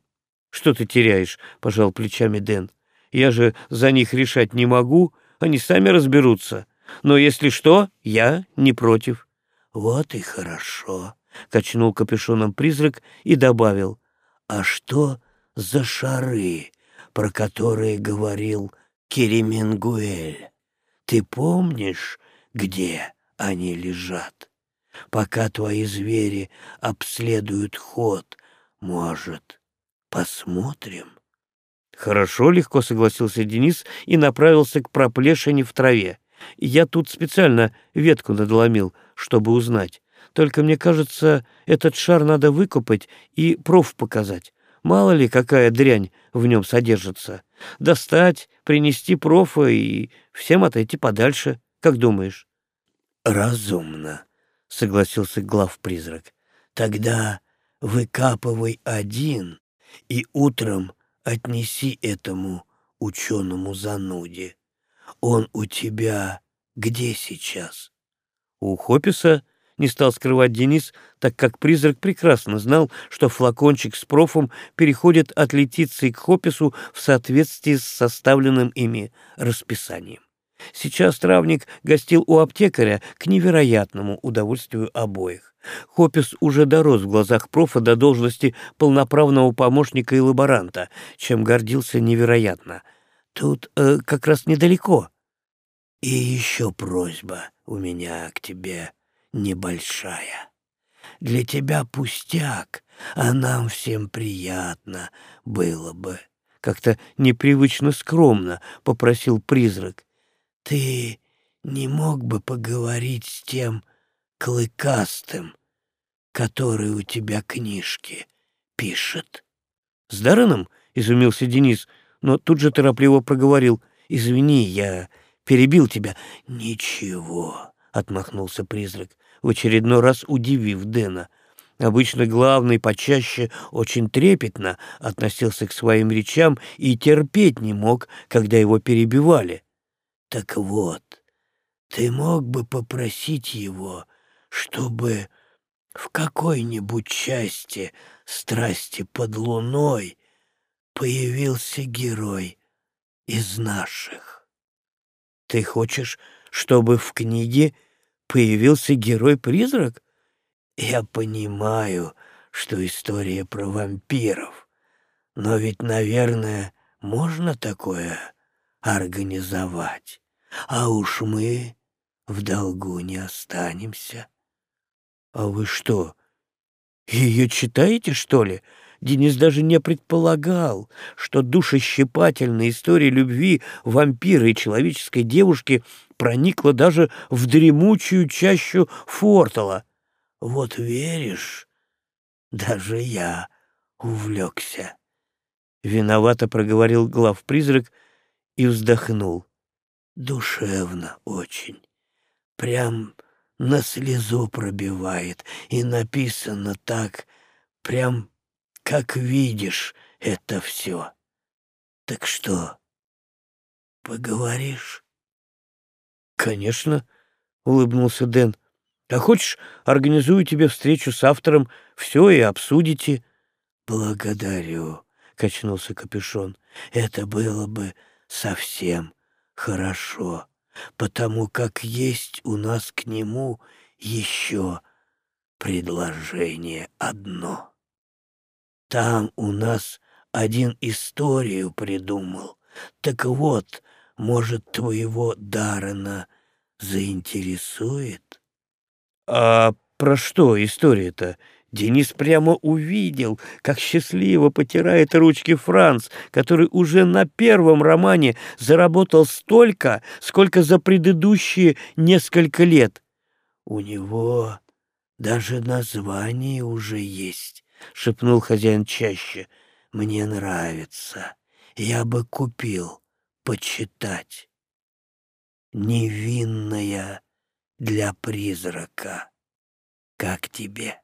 «Что ты теряешь?» — пожал плечами Дэн. «Я же за них решать не могу, они сами разберутся. Но если что, я не против». «Вот и хорошо», — качнул капюшоном призрак и добавил. «А что за шары, про которые говорил Керемингуэль? Ты помнишь, где они лежат? Пока твои звери обследуют ход, может, Посмотрим. Хорошо, легко согласился Денис и направился к проплешине в траве. Я тут специально ветку надломил, чтобы узнать. Только мне кажется, этот шар надо выкопать и проф показать. Мало ли, какая дрянь в нем содержится. Достать, принести профа и всем отойти подальше. Как думаешь? Разумно, согласился глав-призрак. Тогда выкапывай один и утром отнеси этому ученому-зануде. Он у тебя где сейчас? У Хописа не стал скрывать Денис, так как призрак прекрасно знал, что флакончик с профом переходит от Летиции к Хопису в соответствии с составленным ими расписанием. Сейчас травник гостил у аптекаря к невероятному удовольствию обоих. Хопис уже дорос в глазах профа до должности полноправного помощника и лаборанта, чем гордился невероятно. Тут э, как раз недалеко. И еще просьба у меня к тебе небольшая. Для тебя пустяк, а нам всем приятно было бы. Как-то непривычно скромно попросил призрак. Ты не мог бы поговорить с тем клыкастым, который у тебя книжки пишет? — С Дарреном? — изумился Денис, но тут же торопливо проговорил. — Извини, я перебил тебя. — Ничего, — отмахнулся призрак, в очередной раз удивив Дэна. Обычно главный почаще очень трепетно относился к своим речам и терпеть не мог, когда его перебивали. Так вот, ты мог бы попросить его, чтобы в какой-нибудь части страсти под луной появился герой из наших. Ты хочешь, чтобы в книге появился герой-призрак? Я понимаю, что история про вампиров, но ведь, наверное, можно такое организовать. А уж мы в долгу не останемся. А вы что, ее читаете, что ли? Денис даже не предполагал, что душещипательная история любви вампира и человеческой девушки проникла даже в дремучую чащу Фортала. Вот веришь, даже я увлекся. Виновато проговорил глав-призрак и вздохнул. Душевно очень. Прям на слезу пробивает, и написано так, прям как видишь это все. Так что, поговоришь? Конечно, улыбнулся Дэн. А хочешь, организую тебе встречу с автором, все и обсудите. Благодарю, качнулся капюшон. Это было бы совсем хорошо, потому как есть у нас к нему еще предложение одно. Там у нас один историю придумал. Так вот, может, твоего Даррена заинтересует? — А про что история-то? Денис прямо увидел, как счастливо потирает ручки Франц, который уже на первом романе заработал столько, сколько за предыдущие несколько лет. «У него даже название уже есть», — шепнул хозяин чаще. «Мне нравится. Я бы купил почитать. Невинная для призрака. Как тебе?»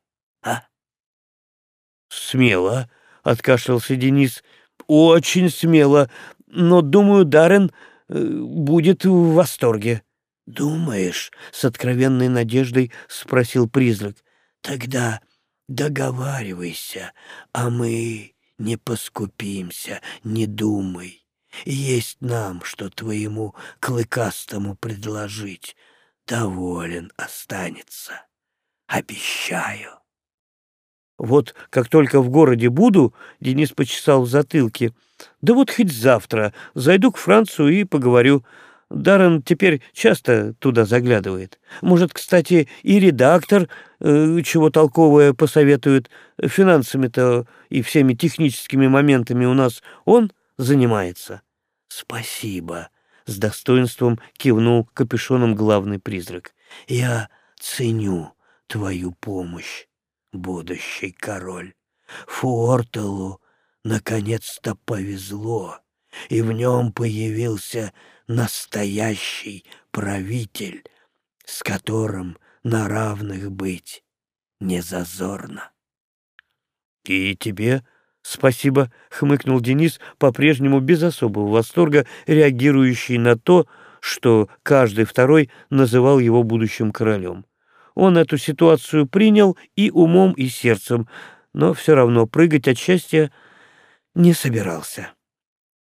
А?» «Смело», — откашлялся Денис, — «очень смело, но, думаю, Даррен э, будет в восторге». «Думаешь?» — с откровенной надеждой спросил призрак. «Тогда договаривайся, а мы не поскупимся, не думай. Есть нам, что твоему клыкастому предложить. Доволен останется. Обещаю». Вот как только в городе буду, Денис почесал в затылке. Да вот хоть завтра зайду к Францу и поговорю. Даррен теперь часто туда заглядывает. Может, кстати, и редактор э, чего толковое посоветует. Финансами-то и всеми техническими моментами у нас он занимается. Спасибо, с достоинством кивнул капюшоном главный призрак. Я ценю твою помощь будущий король. Фуортелу наконец-то повезло, и в нем появился настоящий правитель, с которым на равных быть не зазорно. — И тебе «Спасибо», — хмыкнул Денис, по-прежнему без особого восторга, реагирующий на то, что каждый второй называл его будущим королем. Он эту ситуацию принял и умом, и сердцем, но все равно прыгать от счастья не собирался.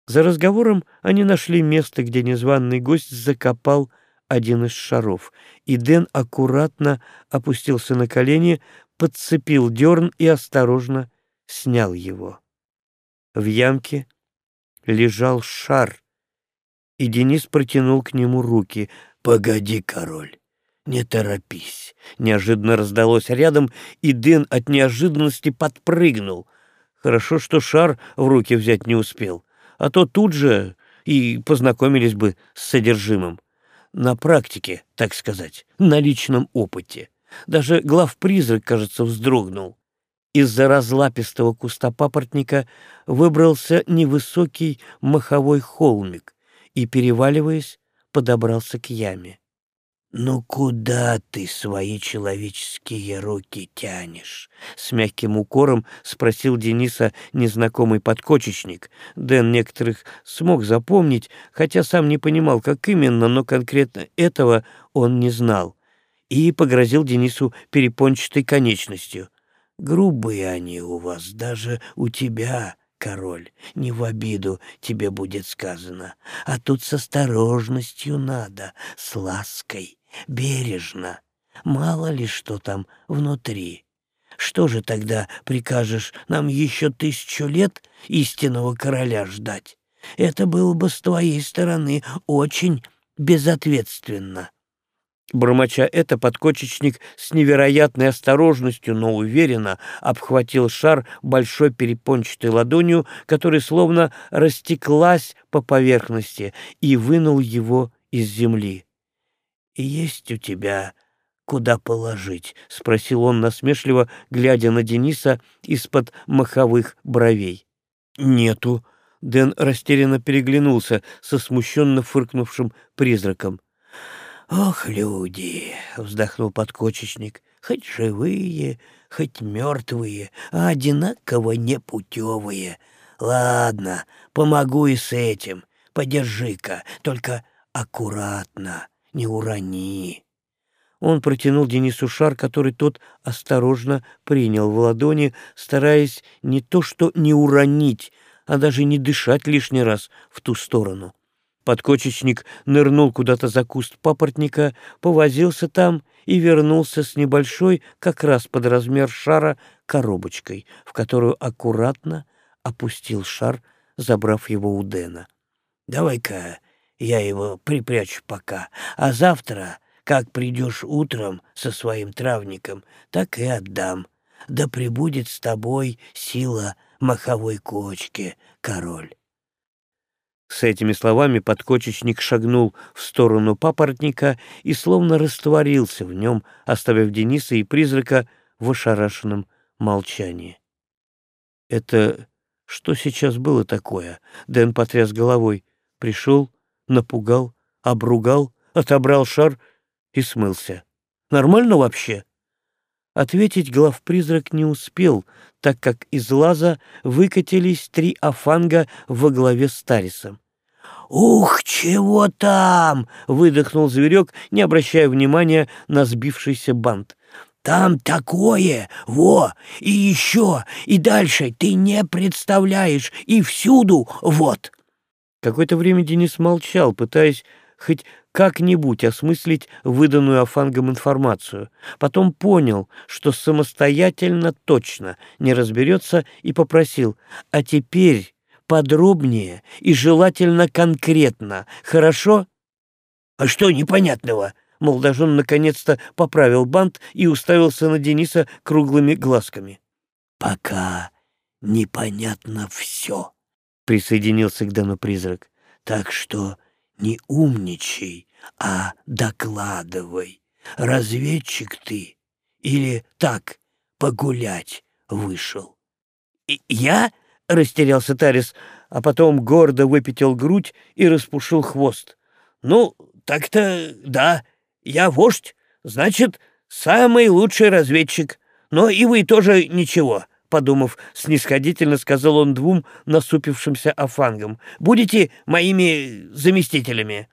За разговором они нашли место, где незваный гость закопал один из шаров, и Дэн аккуратно опустился на колени, подцепил дерн и осторожно снял его. В ямке лежал шар, и Денис протянул к нему руки. «Погоди, король, не торопись!» Неожиданно раздалось рядом, и Дэн от неожиданности подпрыгнул. Хорошо, что шар в руки взять не успел, а то тут же и познакомились бы с содержимым. На практике, так сказать, на личном опыте. Даже главпризрак, кажется, вздрогнул. Из-за разлапистого куста папоротника выбрался невысокий маховой холмик и, переваливаясь, подобрался к яме. «Ну куда ты свои человеческие руки тянешь?» С мягким укором спросил Дениса незнакомый подкочечник. Дэн некоторых смог запомнить, хотя сам не понимал, как именно, но конкретно этого он не знал. И погрозил Денису перепончатой конечностью. «Грубые они у вас, даже у тебя, король, не в обиду тебе будет сказано, а тут с осторожностью надо, с лаской» бережно. Мало ли что там внутри. Что же тогда прикажешь нам еще тысячу лет истинного короля ждать? Это было бы с твоей стороны очень безответственно. Бормоча это, подкочечник с невероятной осторожностью, но уверенно обхватил шар большой перепончатой ладонью, которая словно растеклась по поверхности, и вынул его из земли есть у тебя куда положить?» — спросил он насмешливо, глядя на Дениса из-под маховых бровей. «Нету». Дэн растерянно переглянулся со смущенно фыркнувшим призраком. «Ох, люди!» — вздохнул подкочечник. «Хоть живые, хоть мертвые, а одинаково непутевые. Ладно, помогу и с этим. Подержи-ка, только аккуратно не урони. Он протянул Денису шар, который тот осторожно принял в ладони, стараясь не то что не уронить, а даже не дышать лишний раз в ту сторону. Подкочечник нырнул куда-то за куст папоротника, повозился там и вернулся с небольшой, как раз под размер шара, коробочкой, в которую аккуратно опустил шар, забрав его у Дэна. «Давай-ка я его припрячу пока, а завтра, как придешь утром со своим травником, так и отдам. Да пребудет с тобой сила маховой кочки, король». С этими словами подкочечник шагнул в сторону папоротника и словно растворился в нем, оставив Дениса и призрака в ошарашенном молчании. «Это что сейчас было такое?» Дэн потряс головой. Пришел, напугал, обругал, отобрал шар и смылся. Нормально вообще? Ответить главпризрак не успел, так как из лаза выкатились три афанга во главе с Тарисом. «Ух, чего там!» — выдохнул зверек, не обращая внимания на сбившийся бант. «Там такое! Во! И еще! И дальше! Ты не представляешь! И всюду! Вот!» Какое-то время Денис молчал, пытаясь хоть как-нибудь осмыслить выданную Афангом информацию. Потом понял, что самостоятельно точно не разберется и попросил «А теперь подробнее и желательно конкретно, хорошо?» «А что непонятного?» Молодожен наконец-то поправил бант и уставился на Дениса круглыми глазками. «Пока непонятно все», присоединился к Дэну призрак. «Так что не умничай, а докладывай. Разведчик ты или так погулять вышел?» «Я?» — растерялся Тарис, а потом гордо выпятил грудь и распушил хвост. «Ну, так-то да, я вождь, значит, самый лучший разведчик. Но и вы тоже ничего, подумав, снисходительно сказал он двум насупившимся афангам. «Будете моими заместителями?»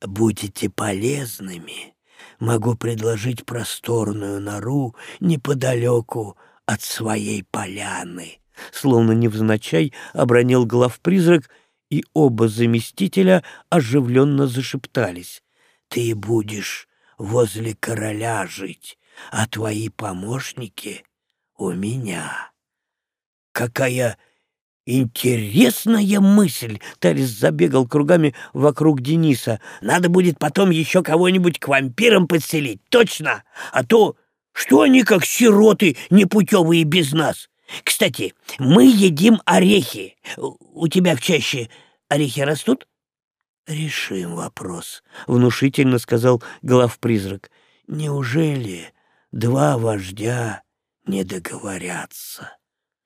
«Будете полезными. Могу предложить просторную нору неподалеку от своей поляны». Словно невзначай обронил главпризрак, и оба заместителя оживленно зашептались. «Ты будешь возле короля жить, а твои помощники у меня. Какая интересная мысль! Тарис забегал кругами вокруг Дениса. Надо будет потом еще кого-нибудь к вампирам подселить, точно! А то что они как сироты непутевые без нас? Кстати, мы едим орехи. У тебя в чаще орехи растут? «Решим вопрос», — внушительно сказал главпризрак. «Неужели два вождя не договорятся.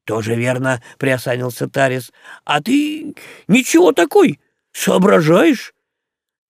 Тоже верно, приосанился Тарис. А ты ничего такой, соображаешь?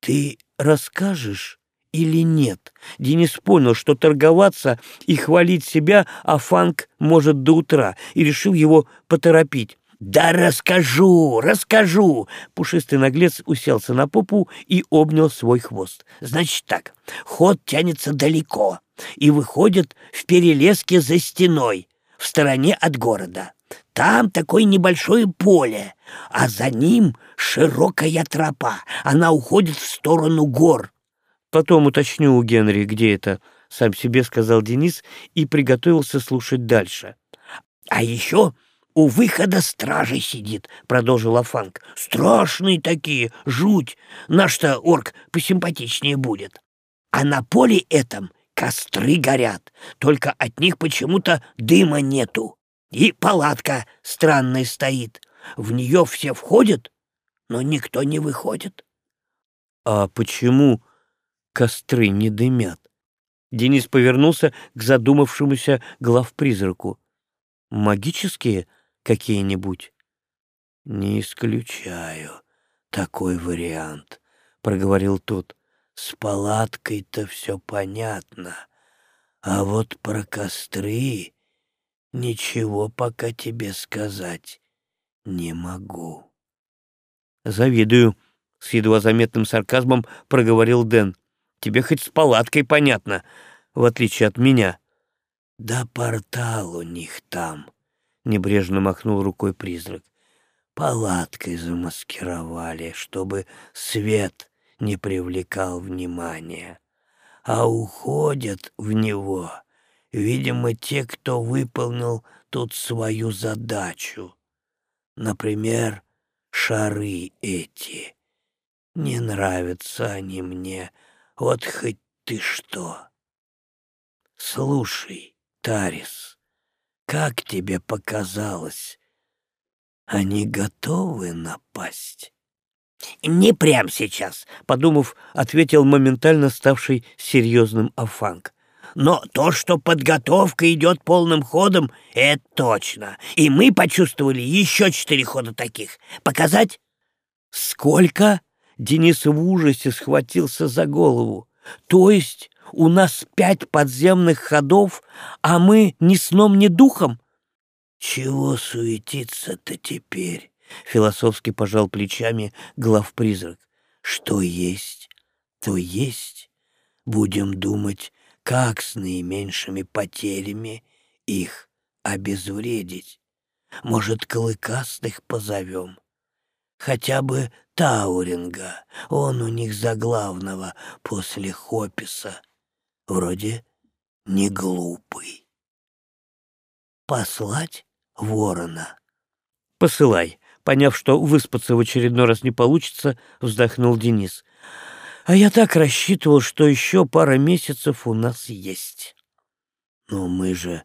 Ты расскажешь или нет? Денис понял, что торговаться и хвалить себя Афанг может до утра, и решил его поторопить. «Да расскажу, расскажу!» Пушистый наглец уселся на попу и обнял свой хвост. «Значит так, ход тянется далеко и выходит в перелеске за стеной, в стороне от города. Там такое небольшое поле, а за ним широкая тропа. Она уходит в сторону гор». «Потом уточню у Генри, где это», — сам себе сказал Денис и приготовился слушать дальше. «А еще...» «У выхода стражей сидит», — продолжил Афанг. «Страшные такие, жуть. Наш-то орк посимпатичнее будет. А на поле этом костры горят, только от них почему-то дыма нету. И палатка странная стоит. В нее все входят, но никто не выходит». «А почему костры не дымят?» Денис повернулся к задумавшемуся главпризраку. «Магические?» какие-нибудь? — Не исключаю такой вариант, — проговорил тот. — С палаткой-то все понятно, а вот про костры ничего пока тебе сказать не могу. — Завидую, — с едва заметным сарказмом проговорил Дэн. — Тебе хоть с палаткой понятно, в отличие от меня. — Да портал у них там, — небрежно махнул рукой призрак. «Палаткой замаскировали, чтобы свет не привлекал внимания. А уходят в него, видимо, те, кто выполнил тут свою задачу. Например, шары эти. Не нравятся они мне, вот хоть ты что. Слушай, Тарис». Как тебе показалось, они готовы напасть? Не прям сейчас, подумав, ответил моментально ставший серьезным Афанг. Но то, что подготовка идет полным ходом, это точно. И мы почувствовали еще четыре хода таких. Показать? Сколько? Денис в ужасе схватился за голову. То есть у нас пять подземных ходов, а мы ни сном, ни духом? Чего суетиться-то теперь? Философски пожал плечами главпризрак. Что есть, то есть. Будем думать, как с наименьшими потерями их обезвредить. Может, клыкастых позовем? Хотя бы Тауринга, он у них за главного после Хописа вроде не глупый. Послать ворона? Посылай. Поняв, что выспаться в очередной раз не получится, вздохнул Денис. А я так рассчитывал, что еще пара месяцев у нас есть. Но мы же,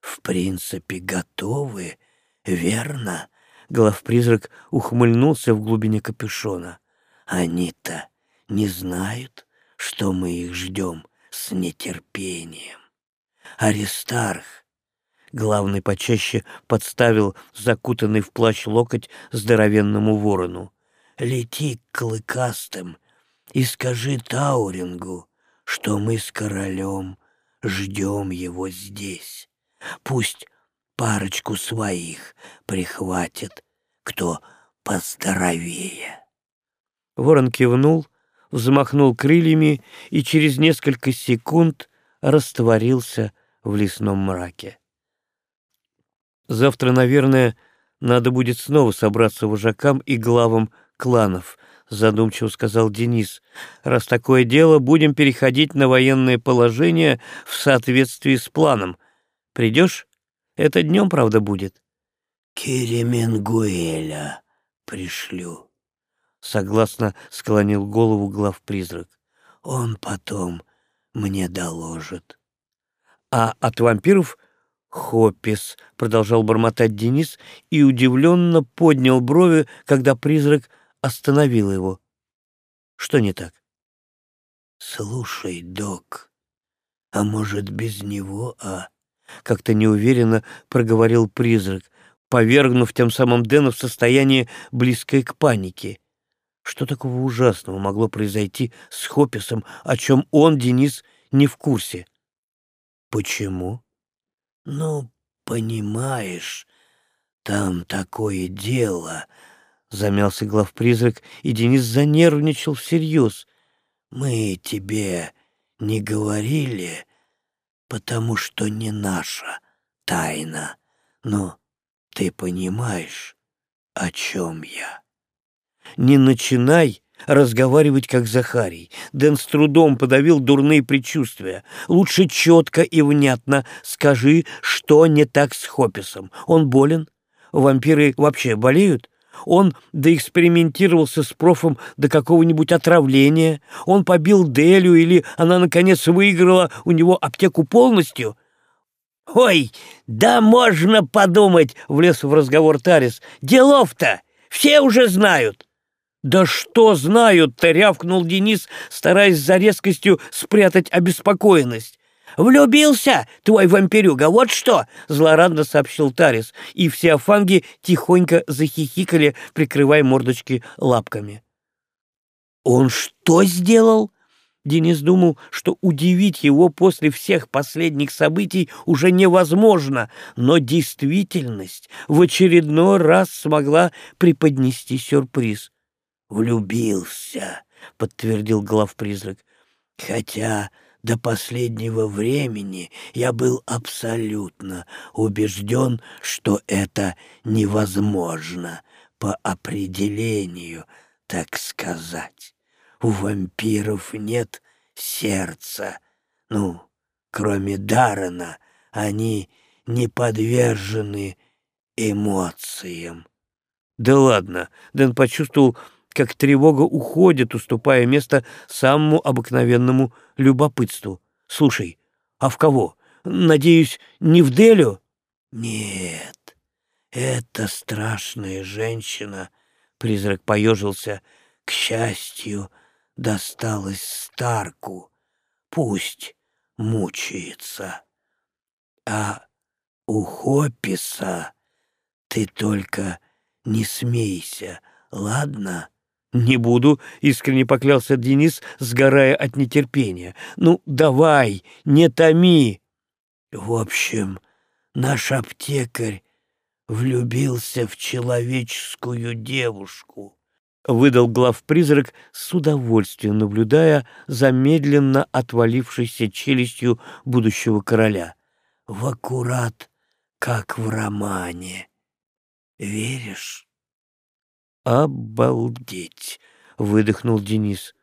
в принципе, готовы, верно? Главпризрак ухмыльнулся в глубине капюшона. Они-то не знают, что мы их ждем с нетерпением. Аристарх, главный почаще подставил закутанный в плащ локоть здоровенному ворону. Лети к клыкастым и скажи Таурингу, что мы с королем ждем его здесь. Пусть парочку своих прихватит, кто поздоровее. Ворон кивнул, взмахнул крыльями и через несколько секунд растворился в лесном мраке. Завтра, наверное, надо будет снова собраться вожакам и главам кланов, задумчиво сказал Денис. Раз такое дело, будем переходить на военное положение в соответствии с планом. Придешь? Это днем, правда, будет. Кеременгуэля пришлю. Согласно склонил голову глав призрак. Он потом мне доложит. А от вампиров Хоппис, продолжал бормотать Денис и удивленно поднял брови, когда призрак остановил его. Что не так? Слушай, док, а может без него, а? Как-то неуверенно проговорил призрак, повергнув тем самым Дэна в состояние, близкое к панике. Что такого ужасного могло произойти с Хопписом, о чем он, Денис, не в курсе? Почему? Ну, понимаешь, там такое дело, замялся главпризрак, и Денис занервничал всерьез. Мы тебе не говорили, потому что не наша тайна, но ты понимаешь, о чем я. Не начинай разговаривать как Захарий. Дэн с трудом подавил дурные предчувствия. Лучше четко и внятно скажи, что не так с Хописом. Он болен? Вампиры вообще болеют? Он доэкспериментировался с профом до какого-нибудь отравления? Он побил Делю или она, наконец, выиграла у него аптеку полностью? «Ой, да можно подумать!» — влез в разговор Тарис. «Делов-то все уже знают!» «Да что знают-то!» — рявкнул Денис, стараясь за резкостью спрятать обеспокоенность. «Влюбился, твой вампирюга, вот что!» — злорадно сообщил Тарис, и все афанги тихонько захихикали, прикрывая мордочки лапками. «Он что сделал?» Денис думал, что удивить его после всех последних событий уже невозможно, но действительность в очередной раз смогла преподнести сюрприз. «Влюбился», — подтвердил главпризрак. «Хотя до последнего времени я был абсолютно убежден, что это невозможно по определению, так сказать. У вампиров нет сердца. Ну, кроме Даррена, они не подвержены эмоциям. Да ладно, Дэн почувствовал, как тревога уходит, уступая место самому обыкновенному любопытству. «Слушай, а в кого? Надеюсь, не в Делю?» «Нет, это страшная женщина», — призрак поежился. «К счастью, досталась Старку. Пусть мучается. А у Хописа ты только не смейся, ладно?» «Не буду», — искренне поклялся Денис, сгорая от нетерпения. «Ну, давай, не томи». «В общем, наш аптекарь влюбился в человеческую девушку», — выдал главпризрак с удовольствием, наблюдая за медленно отвалившейся челюстью будущего короля. «В аккурат, как в романе. Веришь?» «Обалдеть!» — выдохнул Денис.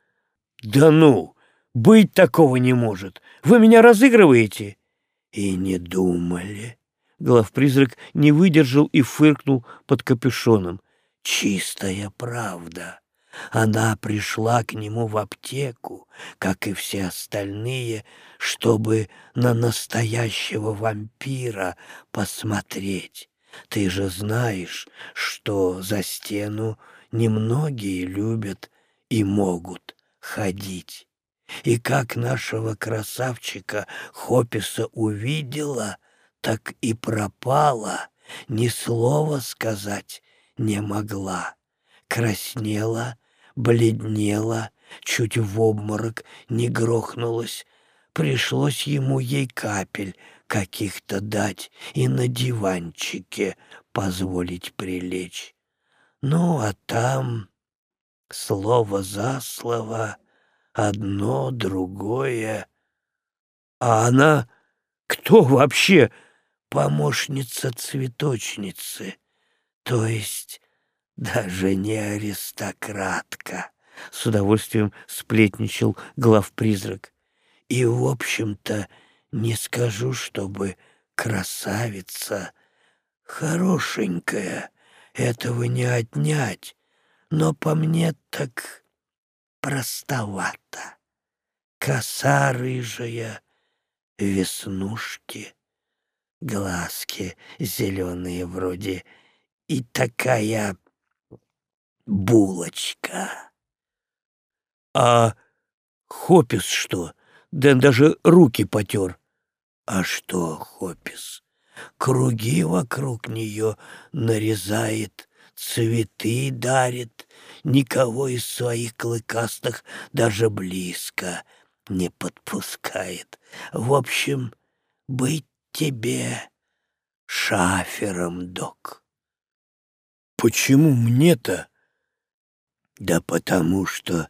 «Да ну! Быть такого не может! Вы меня разыгрываете!» «И не думали!» Главпризрак не выдержал и фыркнул под капюшоном. «Чистая правда!» Она пришла к нему в аптеку, как и все остальные, чтобы на настоящего вампира посмотреть. Ты же знаешь, что за стену немногие любят и могут ходить. И как нашего красавчика Хописа увидела, так и пропала, ни слова сказать не могла. Краснела, бледнела, чуть в обморок не грохнулась. Пришлось ему ей капель каких-то дать и на диванчике позволить прилечь. Ну, а там слово за слово, одно, другое. А она кто вообще? Помощница цветочницы, то есть даже не аристократка. С удовольствием сплетничал главпризрак. И, в общем-то, не скажу, чтобы красавица хорошенькая, этого не отнять, но по мне так простовато. Коса рыжая, веснушки, глазки зеленые вроде и такая булочка. А Хопис что? Дэн даже руки потер. А что Хопис? Круги вокруг нее нарезает, цветы дарит, никого из своих клыкастых даже близко не подпускает. В общем, быть тебе шафером, док. Почему мне-то? Да потому что,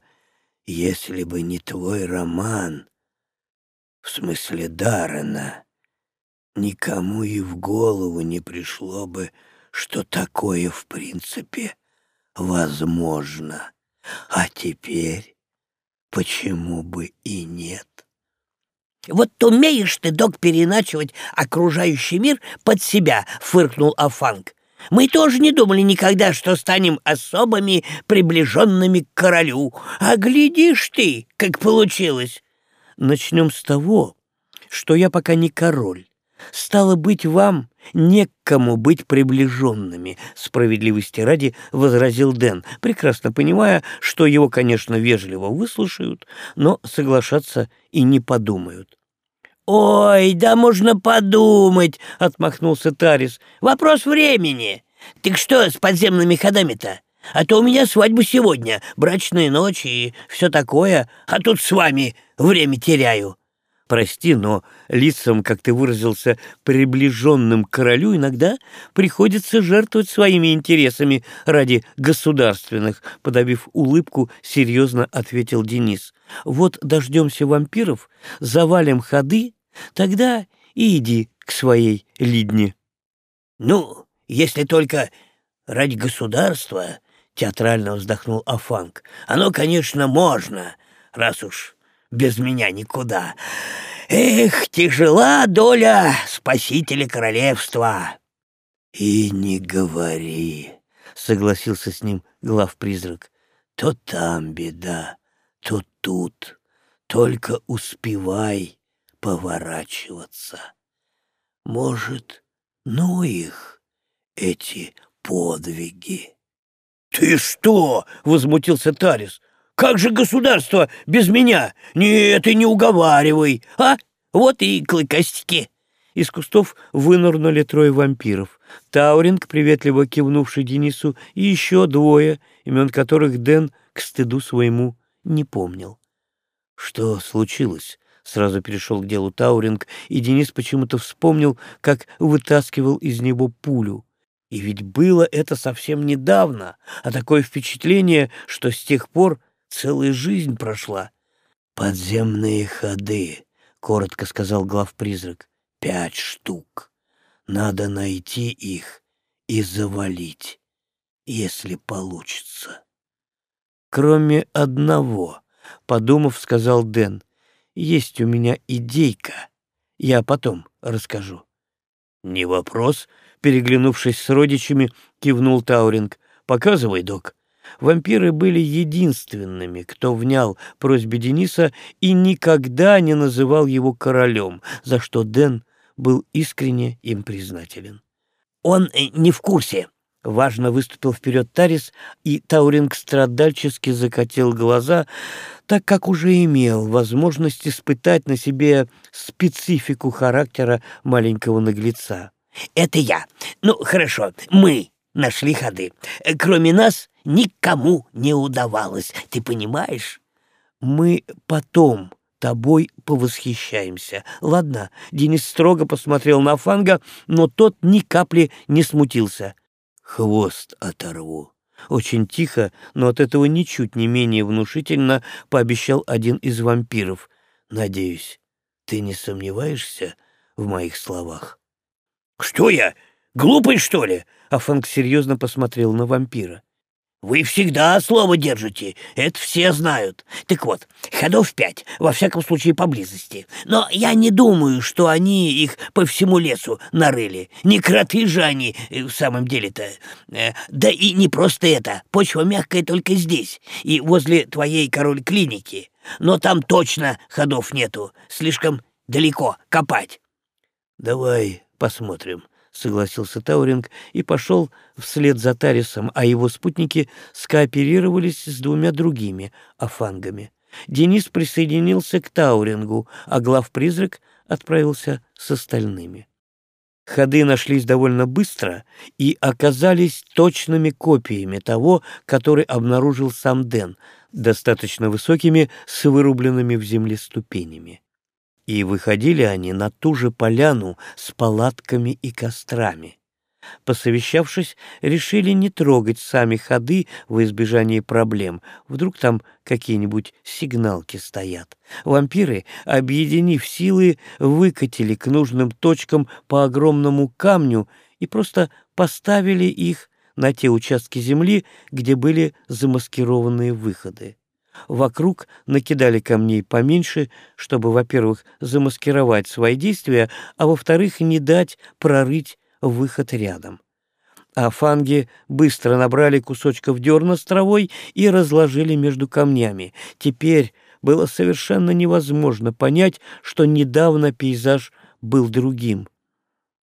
если бы не твой роман, в смысле Даррена, никому и в голову не пришло бы, что такое в принципе возможно. А теперь почему бы и нет? «Вот умеешь ты, док, переначивать окружающий мир под себя», — фыркнул Афанг. «Мы тоже не думали никогда, что станем особыми приближенными к королю. А глядишь ты, как получилось!» «Начнем с того, что я пока не король. Стало быть, вам не к кому быть приближенными, справедливости ради возразил Дэн, прекрасно понимая, что его, конечно, вежливо выслушают, но соглашаться и не подумают. «Ой, да можно подумать!» — отмахнулся Тарис. «Вопрос времени. Так что с подземными ходами-то? А то у меня свадьба сегодня, брачная ночь и все такое, а тут с вами время теряю». Прости, но лицам, как ты выразился, приближенным к королю иногда приходится жертвовать своими интересами ради государственных, подавив улыбку, серьезно ответил Денис. Вот дождемся вампиров, завалим ходы, тогда и иди к своей лидне. Ну, если только ради государства, театрально вздохнул Афанг, оно, конечно, можно, раз уж без меня никуда. Эх, тяжела доля спасителя королевства!» «И не говори», — согласился с ним главпризрак. «То там беда, то тут. Только успевай поворачиваться. Может, ну их, эти подвиги». «Ты что?» — возмутился Тарис. Как же государство без меня? Нет, и не уговаривай, а? Вот и клыкастики». Из кустов вынырнули трое вампиров. Тауринг, приветливо кивнувший Денису, и еще двое, имен которых Дэн к стыду своему не помнил. «Что случилось?» — сразу перешел к делу Тауринг, и Денис почему-то вспомнил, как вытаскивал из него пулю. И ведь было это совсем недавно, а такое впечатление, что с тех пор целая жизнь прошла. «Подземные ходы», — коротко сказал главпризрак. «Пять штук. Надо найти их и завалить, если получится». «Кроме одного», — подумав, сказал Дэн. «Есть у меня идейка. Я потом расскажу». «Не вопрос», — переглянувшись с родичами, кивнул Тауринг. «Показывай, док». Вампиры были единственными, кто внял просьбе Дениса и никогда не называл его королем, за что Дэн был искренне им признателен. «Он э, не в курсе», — важно выступил вперед Тарис, и Тауринг страдальчески закатил глаза, так как уже имел возможность испытать на себе специфику характера маленького наглеца. «Это я. Ну, хорошо, мы нашли ходы. Кроме нас никому не удавалось, ты понимаешь? Мы потом, тобой повосхищаемся. Ладно, Денис строго посмотрел на Фанга, но тот ни капли не смутился. Хвост оторву. Очень тихо, но от этого ничуть не менее внушительно пообещал один из вампиров. Надеюсь, ты не сомневаешься в моих словах? Что я, глупый, что ли? Афанг серьезно посмотрел на вампира. Вы всегда слово держите, это все знают. Так вот, ходов пять, во всяком случае поблизости. Но я не думаю, что они их по всему лесу нарыли. Не кроты же они э, в самом деле-то. Э, да и не просто это. Почва мягкая только здесь и возле твоей король-клиники. Но там точно ходов нету. Слишком далеко копать. Давай посмотрим, согласился Тауринг и пошел вслед за Тарисом, а его спутники скооперировались с двумя другими афангами. Денис присоединился к Таурингу, а главпризрак отправился с остальными. Ходы нашлись довольно быстро и оказались точными копиями того, который обнаружил сам Дэн, достаточно высокими, с вырубленными в земле ступенями и выходили они на ту же поляну с палатками и кострами. Посовещавшись, решили не трогать сами ходы во избежание проблем. Вдруг там какие-нибудь сигналки стоят. Вампиры, объединив силы, выкатили к нужным точкам по огромному камню и просто поставили их на те участки земли, где были замаскированные выходы. Вокруг накидали камней поменьше, чтобы, во-первых, замаскировать свои действия, а во-вторых, не дать прорыть выход рядом. А фанги быстро набрали кусочков дерна с травой и разложили между камнями. Теперь было совершенно невозможно понять, что недавно пейзаж был другим.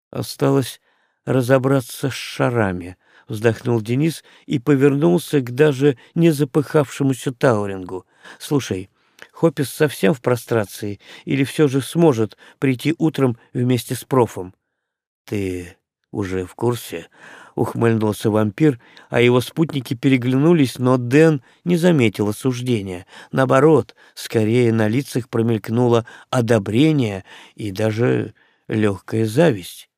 Осталось разобраться с шарами — вздохнул Денис и повернулся к даже не запыхавшемуся Таурингу. Слушай, Хопис совсем в прострации или все же сможет прийти утром вместе с профом? Ты уже в курсе? Ухмыльнулся вампир, а его спутники переглянулись, но Дэн не заметил осуждения. Наоборот, скорее на лицах промелькнуло одобрение и даже легкая зависть.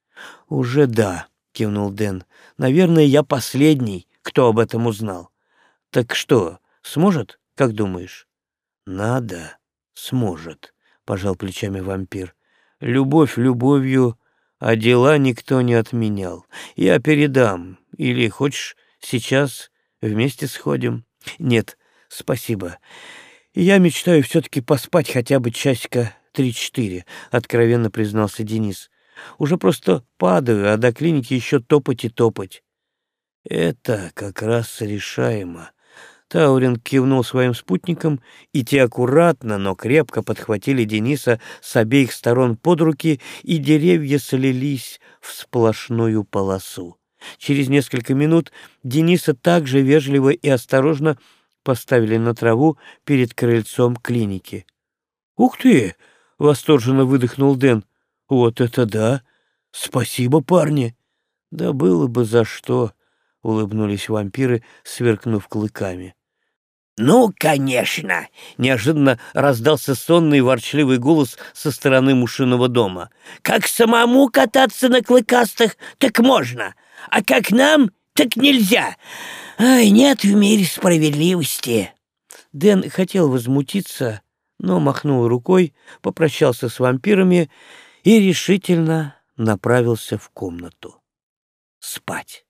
«Уже да», — кивнул Дэн. Наверное, я последний, кто об этом узнал. Так что, сможет, как думаешь? Надо, сможет, пожал плечами вампир. Любовь любовью, а дела никто не отменял. Я передам. Или хочешь, сейчас вместе сходим? Нет, спасибо. Я мечтаю все-таки поспать хотя бы часика три-четыре, откровенно признался Денис. Уже просто падаю, а до клиники еще топать и топать. Это как раз решаемо. Таурин кивнул своим спутникам, и те аккуратно, но крепко подхватили Дениса с обеих сторон под руки, и деревья слились в сплошную полосу. Через несколько минут Дениса также вежливо и осторожно поставили на траву перед крыльцом клиники. «Ух ты!» — восторженно выдохнул Дэн. «Вот это да! Спасибо, парни!» «Да было бы за что!» — улыбнулись вампиры, сверкнув клыками. «Ну, конечно!» — неожиданно раздался сонный ворчливый голос со стороны мушиного дома. «Как самому кататься на клыкастых, так можно, а как нам, так нельзя. Ай, нет в мире справедливости!» Дэн хотел возмутиться, но махнул рукой, попрощался с вампирами и решительно направился в комнату спать.